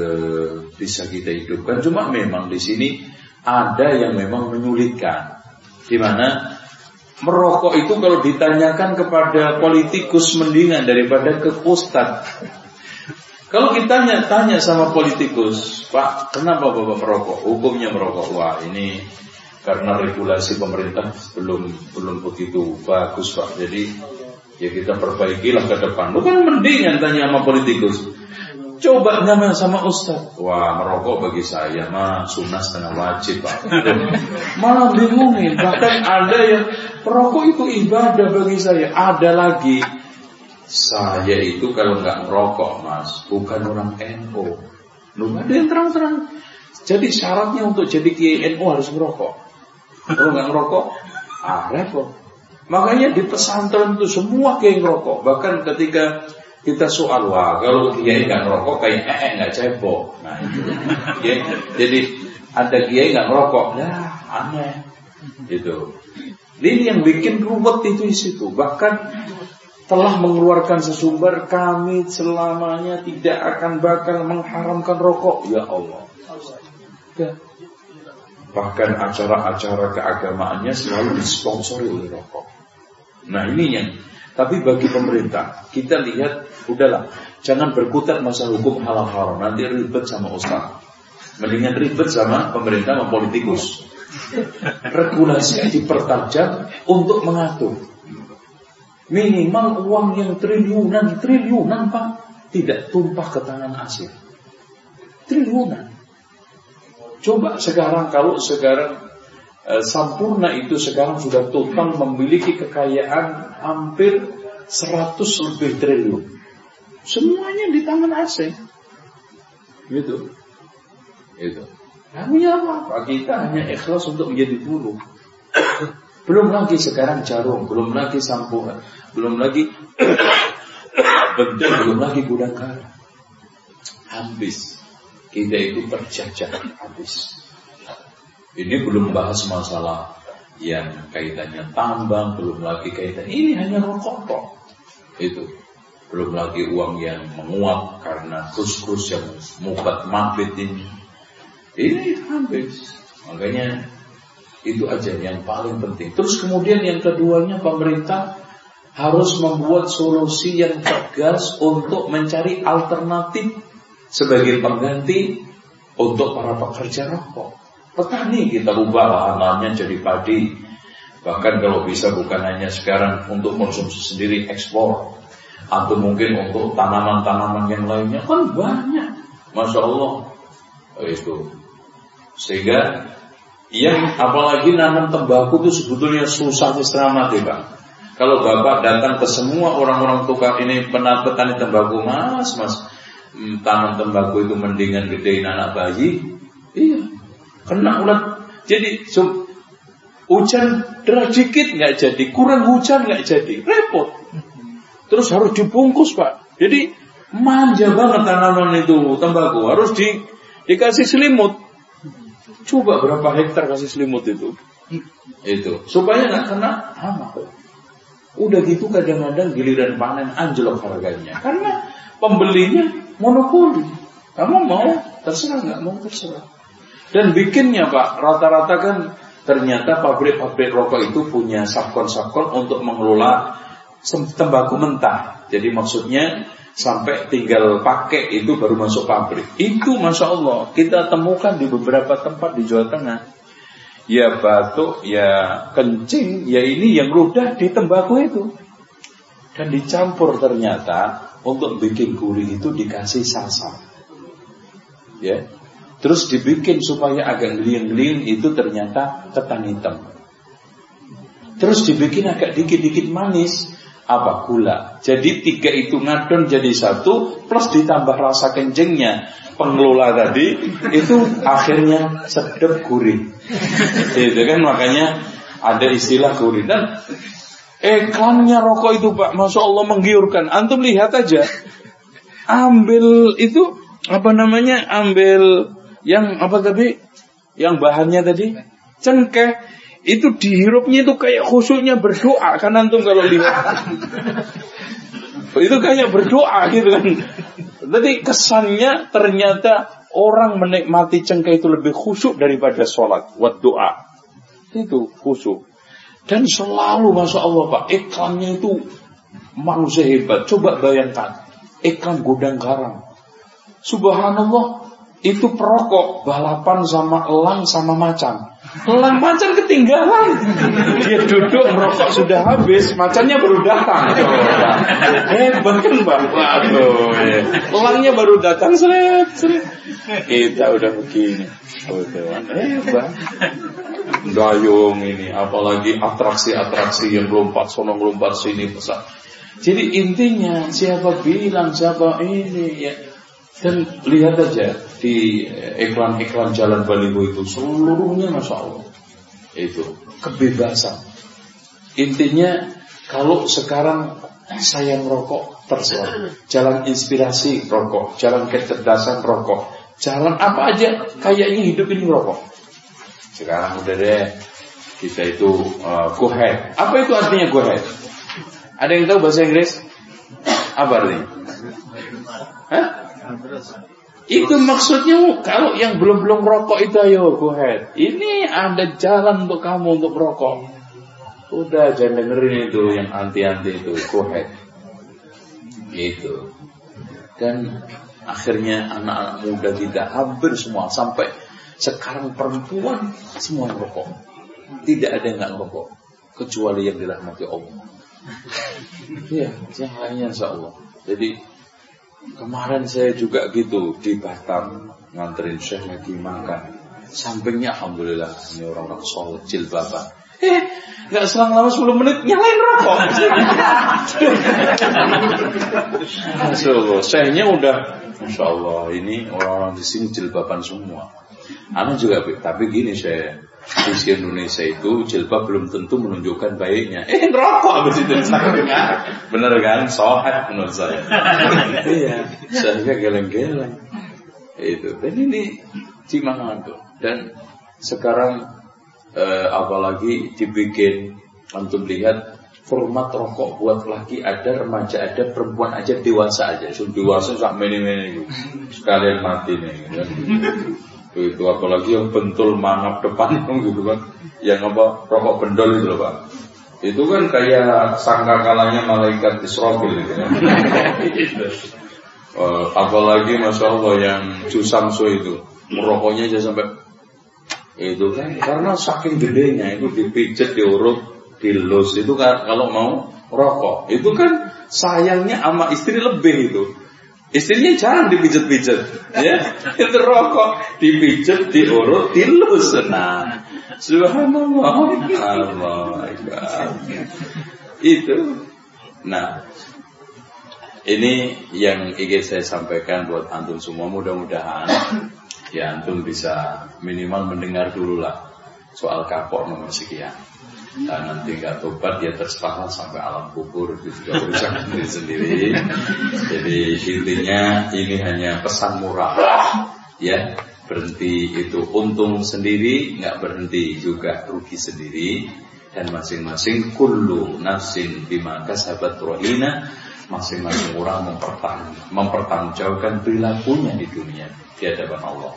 bisa kita hidupkan. Cuma memang di sini ada yang memang menyulitkan. Di mana merokok itu kalau ditanyakan kepada politikus mendingan daripada ke ustad. Kalau kita tanya, tanya sama politikus, Pak, kenapa Bapak merokok? Hukumnya merokok. Wah, ini karena regulasi pemerintah belum belum begitu bagus, Pak. Jadi ya kita perbaikilah ke depan. Bukan mendingan tanya sama politikus. Coba nyaman sama Ustaz. Wah merokok bagi saya mah sunnah setengah wajib pak. Malah bingungin. Bahkan ada yang merokok itu ibadah bagi saya. Ada lagi. Saya itu kalau nggak merokok mas, bukan orang NU. Lu ada yang terang-terang. Jadi syaratnya untuk jadi kiai NU harus merokok. Kalau nggak merokok, ah repot. Makanya di pesantren itu semua kiai merokok. Bahkan ketika kita soal wah kalau kiai nggak ngerokok kayak eh nggak cebok. Nah itu. Ya, jadi ada kiai nggak ngerokok ya aneh. Itu ini yang bikin ruwet itu di situ. Bahkan telah mengeluarkan sesumber kami selamanya tidak akan bakal mengharamkan rokok. Ya Allah. Ya. bahkan acara-acara keagamaannya selalu disponsori oleh rokok. Nah ini yang tapi bagi pemerintah, kita lihat, udahlah, jangan berkutat masalah hukum halal haram. Nanti ribet sama ustaz. Mendingan ribet sama pemerintah, sama politikus. Regulasi dipertajam untuk mengatur. Minimal uang yang triliunan, triliunan pak, tidak tumpah ke tangan asing. Triliunan. Coba sekarang kalau sekarang Eh, Sampurna itu sekarang sudah total memiliki kekayaan hampir 100 lebih triliun. Semuanya di tangan asing. Gitu. Gitu. Kami apa-apa, kita hanya ikhlas untuk menjadi buruh. belum lagi sekarang jarum, belum lagi sampurna, belum lagi bentuk, belum lagi gudang Habis. Kita itu terjajah habis. Ini belum bahas masalah yang kaitannya tambang, belum lagi kaitan ini hanya rokok kok. Itu belum lagi uang yang menguap karena kus-kus yang mubat mabit ini. Ini habis. Makanya itu aja yang paling penting. Terus kemudian yang keduanya pemerintah harus membuat solusi yang tegas untuk mencari alternatif sebagai pengganti untuk para pekerja rokok. Petani kita ubah lahan-lahannya jadi padi. Bahkan kalau bisa bukan hanya sekarang untuk konsumsi sendiri ekspor. Atau mungkin untuk tanaman-tanaman yang lainnya kan banyak. Masya Allah. Itu. Sehingga yang apalagi nanam tembakau itu sebetulnya susah setengah mati Pak. Kalau Bapak datang ke semua orang-orang tukar ini petani tembakau Mas, Mas hmm, tanam tembakau itu mendingan gedein anak bayi. Iya, kena ulat. Jadi so, hujan deras dikit nggak jadi, kurang hujan nggak jadi, repot. Terus harus dibungkus pak. Jadi manja banget tanaman itu tembakau harus di dikasih selimut. Coba berapa hektar kasih selimut itu? Itu supaya nggak kena hama. Udah gitu kadang-kadang giliran panen anjlok harganya karena pembelinya monopoli. Kamu mau terserah nggak mau terserah. Dan bikinnya Pak, rata-rata kan ternyata pabrik-pabrik rokok itu punya sabkon-sabkon untuk mengelola tembakau mentah. Jadi maksudnya sampai tinggal pakai itu baru masuk pabrik. Itu masya Allah kita temukan di beberapa tempat di Jawa Tengah. Ya batuk, ya kencing, ya ini yang ludah di tembakau itu. Dan dicampur ternyata untuk bikin gurih itu dikasih sasa. Ya, Terus dibikin supaya agak geliang-geliang itu ternyata ketan hitam. Terus dibikin agak dikit-dikit manis. Apa gula. Jadi tiga itu ngadon jadi satu plus ditambah rasa kencingnya pengelola tadi itu akhirnya sedap gurih. itu kan makanya ada istilah gurih dan iklannya rokok itu pak, masya Allah menggiurkan. Antum lihat aja, ambil itu apa namanya, ambil yang apa tadi? Yang bahannya tadi? Cengkeh. Itu dihirupnya itu kayak khusyuknya berdoa kan antum kalau lihat. Itu kayak berdoa gitu kan. Jadi kesannya ternyata orang menikmati cengkeh itu lebih khusyuk daripada sholat. Buat doa. Itu khusyuk. Dan selalu masya Allah pak iklannya itu manusia hebat. Coba bayangkan iklan gudang garam. Subhanallah itu perokok balapan sama elang sama macan. Elang macan ketinggalan. Dia duduk merokok sudah habis, macannya baru datang. Hebat kan bang? Waduh, ya. elangnya baru datang seret, seret. Kita udah begini. Hebat. Dayung ini, apalagi atraksi-atraksi yang lompat sono lompat sini besar. Jadi intinya siapa bilang siapa ini ya dan lihat aja di iklan-iklan jalan baliho itu seluruhnya masya Allah itu kebebasan. Intinya kalau sekarang saya merokok terserah. Jalan inspirasi rokok, jalan kecerdasan rokok, jalan apa aja kayaknya hidup ini rokok. Sekarang udah deh kita itu uh, go ahead. Apa itu artinya go ahead? Ada yang tahu bahasa Inggris? Apa artinya? Itu maksudnya kalau yang belum-belum rokok itu ayo go ahead. Ini ada jalan untuk kamu untuk merokok. Udah jangan dengerin itu yang anti-anti itu go ahead. Gitu. Dan akhirnya anak-anak muda kita hampir semua sampai sekarang perempuan semua merokok. Tidak ada yang nggak merokok kecuali yang dirahmati Allah. Iya, yang lainnya insya Allah. Jadi Kemarin saya juga gitu di Batam nganterin Syekh lagi makan. Sampingnya Alhamdulillah ini orang-orang solid jilbaban. Eh, nggak selang lama 10 menit nyalain rokok. Masya syekhnya udah, Masya Allah ini orang-orang di sini jilbaban semua. Anu juga, tapi gini saya di Indonesia itu jilbab belum tentu menunjukkan baiknya. Eh rokok habis itu Bener kan? Sohat menurut saya. iya, saya geleng-geleng. Itu. Dan ini Cimangan tuh. Dan sekarang eh, apalagi dibikin antum lihat format rokok buat laki ada remaja ada perempuan aja dewasa aja sudah dewasa sampai ini ini sekalian mati nih? Itu apalagi yang bentul mangap depan gitu kan? Yang apa rokok bendol itu loh pak. Itu kan kayak sangka kalanya malaikat Israfil gitu kan. Uh, apalagi masya Allah yang Jusamso itu. Merokoknya aja sampai itu kan karena saking gedenya itu dipijat diurut dilus itu kan kalau mau rokok. Itu kan sayangnya sama istri lebih itu Istrinya jarang dipijat-pijat, ya. Itu rokok dipijat, diurut, dilus. Nah, subhanallah, Allah, itu. Nah, ini yang ingin saya sampaikan buat antum semua. Mudah-mudahan ya antum bisa minimal mendengar dulu lah soal kapok nomor sekian dan nanti nggak tobat dia terserah sampai alam kubur. Itu juga urusan sendiri sendiri. Jadi intinya ini hanya pesan murah ya berhenti itu untung sendiri nggak berhenti juga rugi sendiri. Dan masing-masing kullu nafsin bima kasabat rohina masing-masing orang mempertanggung, mempertanggungjawabkan perilakunya di dunia. Di hadapan Allah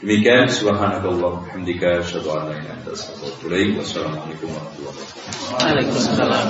Demikian subhanakallah hamdika asyhadu an la ilaha illa anta astaghfiruka wa atubu Wassalamualaikum warahmatullahi wabarakatuh. Waalaikumsalam.